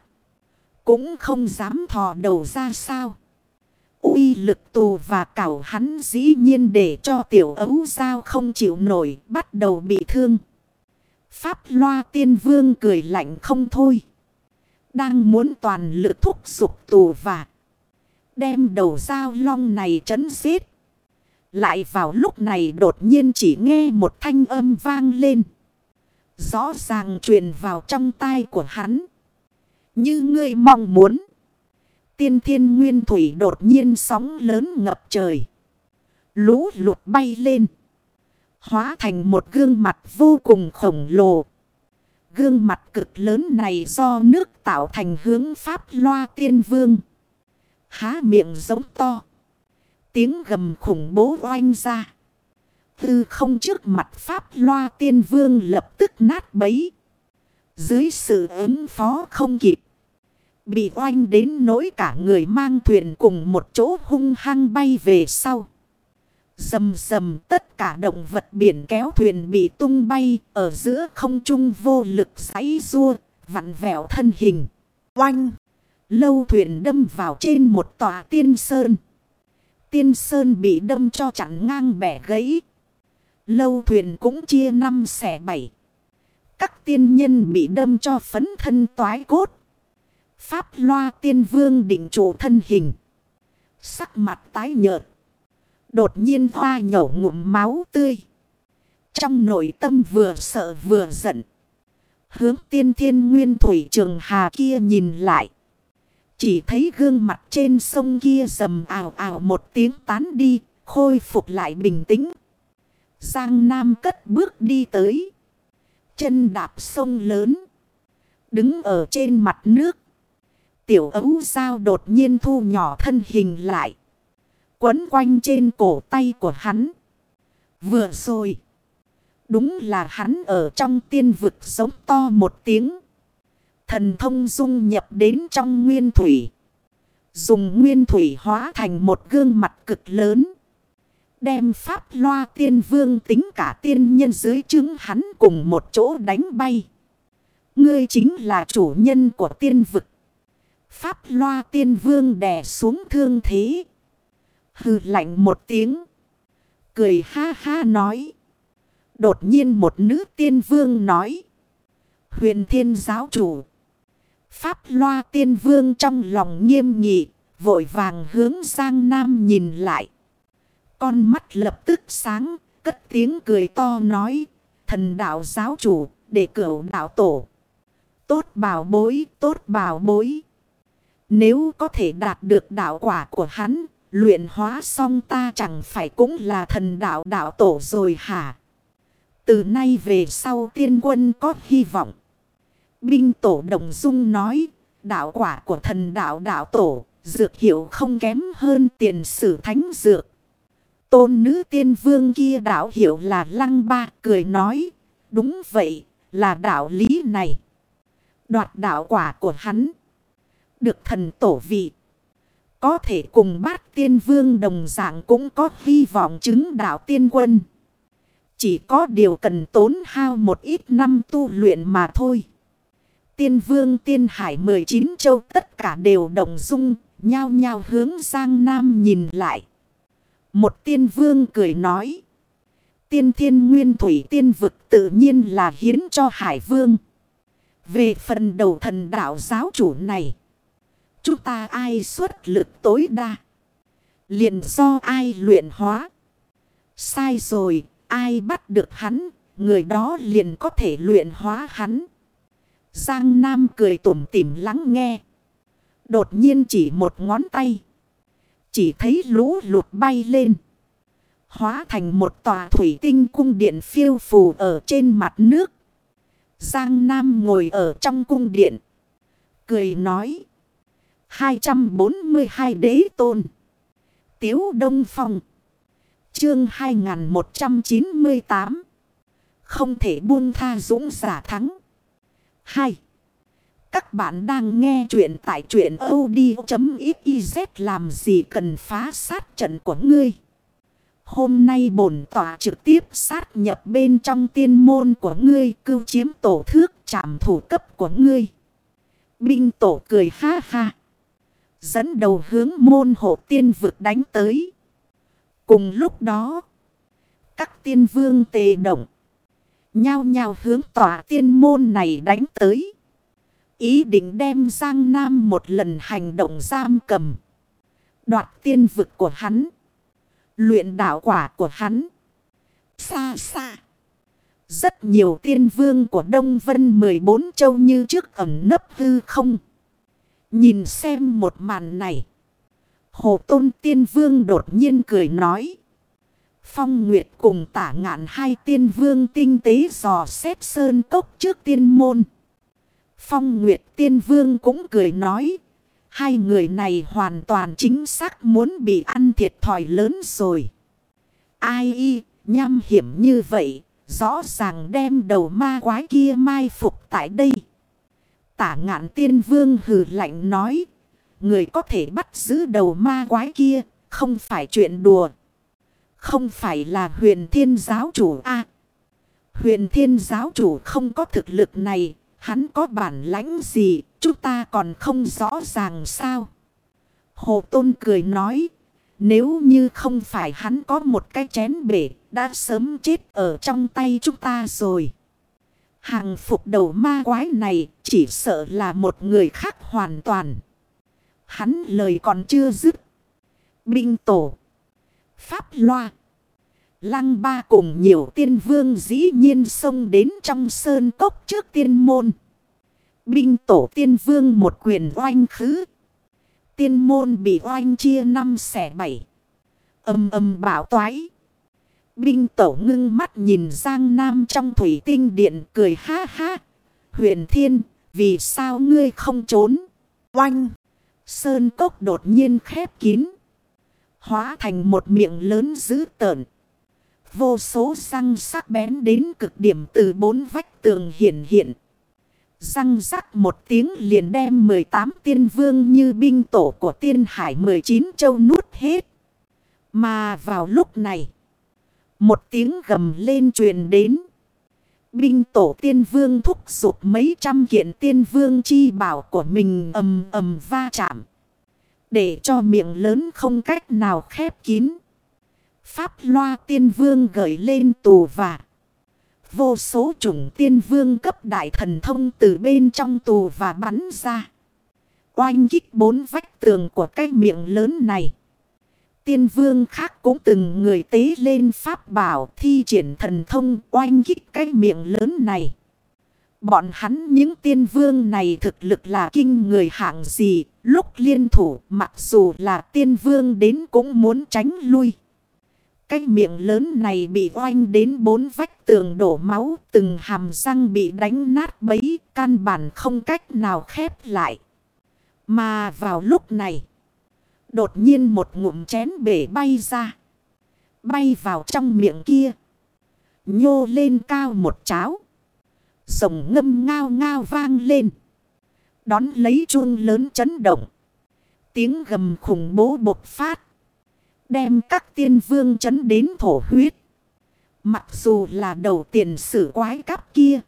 Cũng không dám thò đầu ra sao uy lực tù và cảo hắn dĩ nhiên để cho tiểu ấu sao không chịu nổi, bắt đầu bị thương. Pháp loa tiên vương cười lạnh không thôi. Đang muốn toàn lực thúc giục tù và đem đầu dao long này chấn giết. Lại vào lúc này đột nhiên chỉ nghe một thanh âm vang lên. Rõ ràng truyền vào trong tai của hắn. Như ngươi mong muốn. tiên thiên nguyên thủy đột nhiên sóng lớn ngập trời. Lũ lụt bay lên. Hóa thành một gương mặt vô cùng khổng lồ. Gương mặt cực lớn này do nước tạo thành hướng pháp loa tiên vương. Há miệng giống to. Tiếng gầm khủng bố oanh ra. Tư không trước mặt pháp loa tiên vương lập tức nát bấy. Dưới sự ứng phó không kịp. Bị oanh đến nỗi cả người mang thuyền cùng một chỗ hung hăng bay về sau. Dầm dầm tất cả động vật biển kéo thuyền bị tung bay ở giữa không trung vô lực giấy rua, vặn vẹo thân hình. Oanh! Lâu thuyền đâm vào trên một tòa tiên sơn. Tiên sơn bị đâm cho chặn ngang bẻ gãy. Lâu thuyền cũng chia năm xẻ bảy. Các tiên nhân bị đâm cho phấn thân toái cốt. Pháp loa tiên vương định chủ thân hình. Sắc mặt tái nhợt. Đột nhiên hoa nhổ ngụm máu tươi. Trong nội tâm vừa sợ vừa giận. Hướng tiên thiên nguyên thủy trường hà kia nhìn lại. Chỉ thấy gương mặt trên sông kia rầm ảo ảo một tiếng tán đi, khôi phục lại bình tĩnh. Giang Nam cất bước đi tới. Chân đạp sông lớn. Đứng ở trên mặt nước. Tiểu ấu sao đột nhiên thu nhỏ thân hình lại. Quấn quanh trên cổ tay của hắn. Vừa rồi. Đúng là hắn ở trong tiên vực giống to một tiếng. Thần thông dung nhập đến trong nguyên thủy. Dùng nguyên thủy hóa thành một gương mặt cực lớn. Đem pháp loa tiên vương tính cả tiên nhân dưới chứng hắn cùng một chỗ đánh bay. Ngươi chính là chủ nhân của tiên vực. Pháp loa tiên vương đè xuống thương thế hư lạnh một tiếng. Cười ha ha nói. Đột nhiên một nữ tiên vương nói. Huyền thiên giáo chủ. Pháp loa tiên vương trong lòng nghiêm nghị. Vội vàng hướng sang nam nhìn lại. Con mắt lập tức sáng. Cất tiếng cười to nói. Thần đạo giáo chủ. Để cửu đạo tổ. Tốt bảo bối. Tốt bảo bối. Nếu có thể đạt được đạo quả của hắn. Luyện hóa xong ta chẳng phải cũng là thần đạo đạo tổ rồi hả? Từ nay về sau tiên quân có hy vọng. Binh tổ đồng dung nói, đạo quả của thần đạo đạo tổ, dược hiệu không kém hơn tiền sử thánh dược. Tôn nữ tiên vương kia đạo hiệu là lăng ba, cười nói, đúng vậy, là đạo lý này. Đoạt đạo quả của hắn, được thần tổ vị. Có thể cùng bát tiên vương đồng dạng cũng có hy vọng chứng đạo tiên quân. Chỉ có điều cần tốn hao một ít năm tu luyện mà thôi. Tiên vương tiên hải 19 châu tất cả đều đồng dung, nhao nhao hướng sang nam nhìn lại. Một tiên vương cười nói. Tiên thiên nguyên thủy tiên vực tự nhiên là hiến cho hải vương. Về phần đầu thần đạo giáo chủ này. Chúng ta ai xuất lực tối đa. liền do ai luyện hóa. Sai rồi, ai bắt được hắn, người đó liền có thể luyện hóa hắn. Giang Nam cười tủm tỉm lắng nghe. Đột nhiên chỉ một ngón tay. Chỉ thấy lũ lụt bay lên. Hóa thành một tòa thủy tinh cung điện phiêu phù ở trên mặt nước. Giang Nam ngồi ở trong cung điện. Cười nói. 242 đế tôn. Tiếu Đông Phong. Chương 2198. Không thể buông tha dũng giả thắng. 2. Các bạn đang nghe chuyện tại chuyện od.xyz làm gì cần phá sát trận của ngươi. Hôm nay bổn tòa trực tiếp sát nhập bên trong tiên môn của ngươi, cưu chiếm tổ thước trảm thủ cấp của ngươi. Binh tổ cười ha ha. Dẫn đầu hướng môn hộ tiên vực đánh tới. Cùng lúc đó, các tiên vương tề động. Nhao nhao hướng tỏa tiên môn này đánh tới. Ý định đem Giang Nam một lần hành động giam cầm. Đoạt tiên vực của hắn. Luyện đạo quả của hắn. Xa xa. Rất nhiều tiên vương của Đông Vân 14 châu như trước ẩm nấp hư không. Nhìn xem một màn này. Hồ Tôn Tiên Vương đột nhiên cười nói. Phong Nguyệt cùng tả ngạn hai tiên vương tinh tế dò xét sơn cốc trước tiên môn. Phong Nguyệt tiên vương cũng cười nói. Hai người này hoàn toàn chính xác muốn bị ăn thiệt thòi lớn rồi. Ai y, nham hiểm như vậy, rõ ràng đem đầu ma quái kia mai phục tại đây. Tả ngạn tiên vương hừ lạnh nói, người có thể bắt giữ đầu ma quái kia, không phải chuyện đùa. Không phải là huyền thiên giáo chủ a Huyền thiên giáo chủ không có thực lực này, hắn có bản lãnh gì, chúng ta còn không rõ ràng sao. Hồ Tôn cười nói, nếu như không phải hắn có một cái chén bể, đã sớm chết ở trong tay chúng ta rồi. Hàng phục đầu ma quái này chỉ sợ là một người khác hoàn toàn. Hắn lời còn chưa dứt. Binh tổ. Pháp loa. Lăng ba cùng nhiều tiên vương dĩ nhiên xông đến trong sơn cốc trước tiên môn. Binh tổ tiên vương một quyền oanh khứ. Tiên môn bị oanh chia năm xẻ bảy. Âm âm bảo toái. Binh tổ ngưng mắt nhìn Giang Nam trong thủy tinh điện cười ha ha. Huyền thiên, vì sao ngươi không trốn? Oanh! Sơn cốc đột nhiên khép kín. Hóa thành một miệng lớn dữ tợn. Vô số răng sắc bén đến cực điểm từ bốn vách tường hiện hiện. Răng rắc một tiếng liền đem 18 tiên vương như binh tổ của tiên hải 19 châu nuốt hết. Mà vào lúc này, một tiếng gầm lên truyền đến. Binh tổ tiên vương thúc giục mấy trăm kiện tiên vương chi bảo của mình ầm ầm va chạm. Để cho miệng lớn không cách nào khép kín. Pháp loa tiên vương gửi lên tù và. Vô số chủng tiên vương cấp đại thần thông từ bên trong tù và bắn ra. Oanh kích bốn vách tường của cái miệng lớn này. Tiên vương khác cũng từng người tế lên pháp bảo thi triển thần thông oanh kích cái miệng lớn này. Bọn hắn những tiên vương này thực lực là kinh người hạng gì, lúc liên thủ mặc dù là tiên vương đến cũng muốn tránh lui. Cái miệng lớn này bị oanh đến bốn vách tường đổ máu, từng hàm răng bị đánh nát bấy, căn bản không cách nào khép lại. Mà vào lúc này, đột nhiên một ngụm chén bể bay ra. Bay vào trong miệng kia. Nhô lên cao một cháo. Rồng ngâm ngao ngao vang lên. Đón lấy chuông lớn chấn động. Tiếng gầm khủng bố bột phát. Đem các tiên vương chấn đến thổ huyết. Mặc dù là đầu tiền sử quái cắp kia.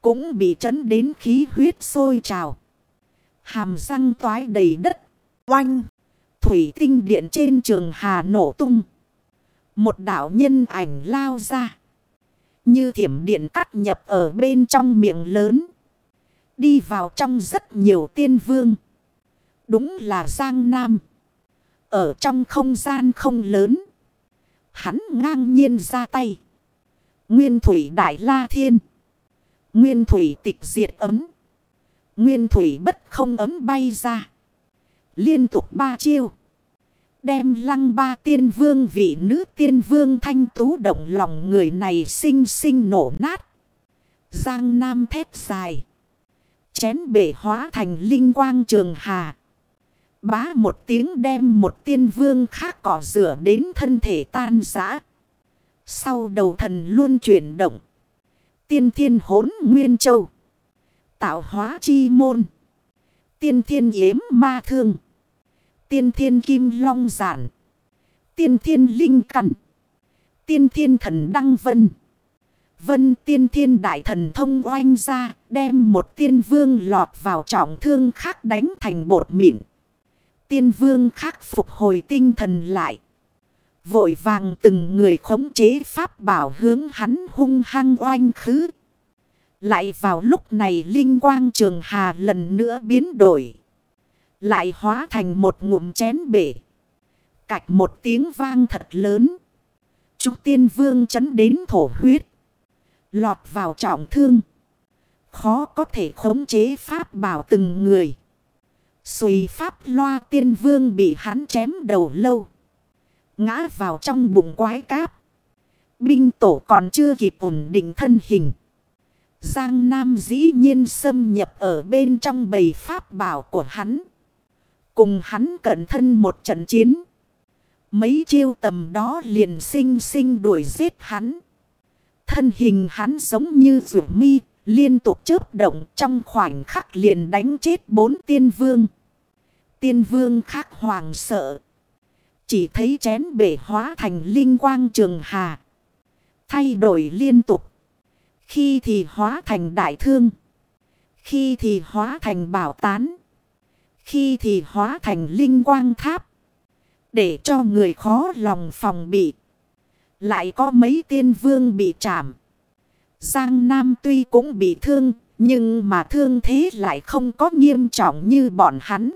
Cũng bị chấn đến khí huyết sôi trào. Hàm răng toái đầy đất. Oanh. Thủy tinh điện trên trường hà nổ tung. Một đảo nhân ảnh lao ra. Như thiểm điện cắt nhập ở bên trong miệng lớn. Đi vào trong rất nhiều tiên vương. Đúng là Giang Nam. Ở trong không gian không lớn. Hắn ngang nhiên ra tay. Nguyên thủy đại la thiên. Nguyên thủy tịch diệt ấm. Nguyên thủy bất không ấm bay ra. Liên tục ba chiêu. Đem lăng ba tiên vương vị nữ tiên vương thanh tú động lòng người này xinh xinh nổ nát. Giang nam thép dài. Chén bể hóa thành linh quang trường hà. Bá một tiếng đem một tiên vương khác cỏ rửa đến thân thể tan giã. Sau đầu thần luôn chuyển động. Tiên thiên hốn nguyên châu. Tạo hóa chi môn. Tiên thiên yếm ma thương. Tiên thiên kim long giản. Tiên thiên linh cẩn. Tiên thiên thần đăng vân. Vân tiên thiên đại thần thông oanh ra. Đem một tiên vương lọt vào trọng thương khác đánh thành bột mịn. Tiên vương khác phục hồi tinh thần lại. Vội vàng từng người khống chế pháp bảo hướng hắn hung hăng oanh khứ. Lại vào lúc này linh quang trường hà lần nữa biến đổi. Lại hóa thành một ngụm chén bể. Cạch một tiếng vang thật lớn. Trúc tiên vương chấn đến thổ huyết. Lọt vào trọng thương. Khó có thể khống chế pháp bảo từng người. Xùy pháp loa tiên vương bị hắn chém đầu lâu. Ngã vào trong bụng quái cáp. Binh tổ còn chưa kịp ổn định thân hình. Giang Nam dĩ nhiên xâm nhập ở bên trong bầy pháp bảo của hắn. Cùng hắn cẩn thân một trận chiến. Mấy chiêu tầm đó liền sinh sinh đuổi giết hắn. Thân hình hắn giống như rượu mi, liên tục chớp động trong khoảnh khắc liền đánh chết bốn tiên vương. Tiên vương khác hoàng sợ. Chỉ thấy chén bể hóa thành linh quang trường hà. Thay đổi liên tục. Khi thì hóa thành đại thương. Khi thì hóa thành bảo tán. Khi thì hóa thành linh quang tháp. Để cho người khó lòng phòng bị. Lại có mấy tiên vương bị chạm. Giang Nam tuy cũng bị thương. Nhưng mà thương thế lại không có nghiêm trọng như bọn hắn.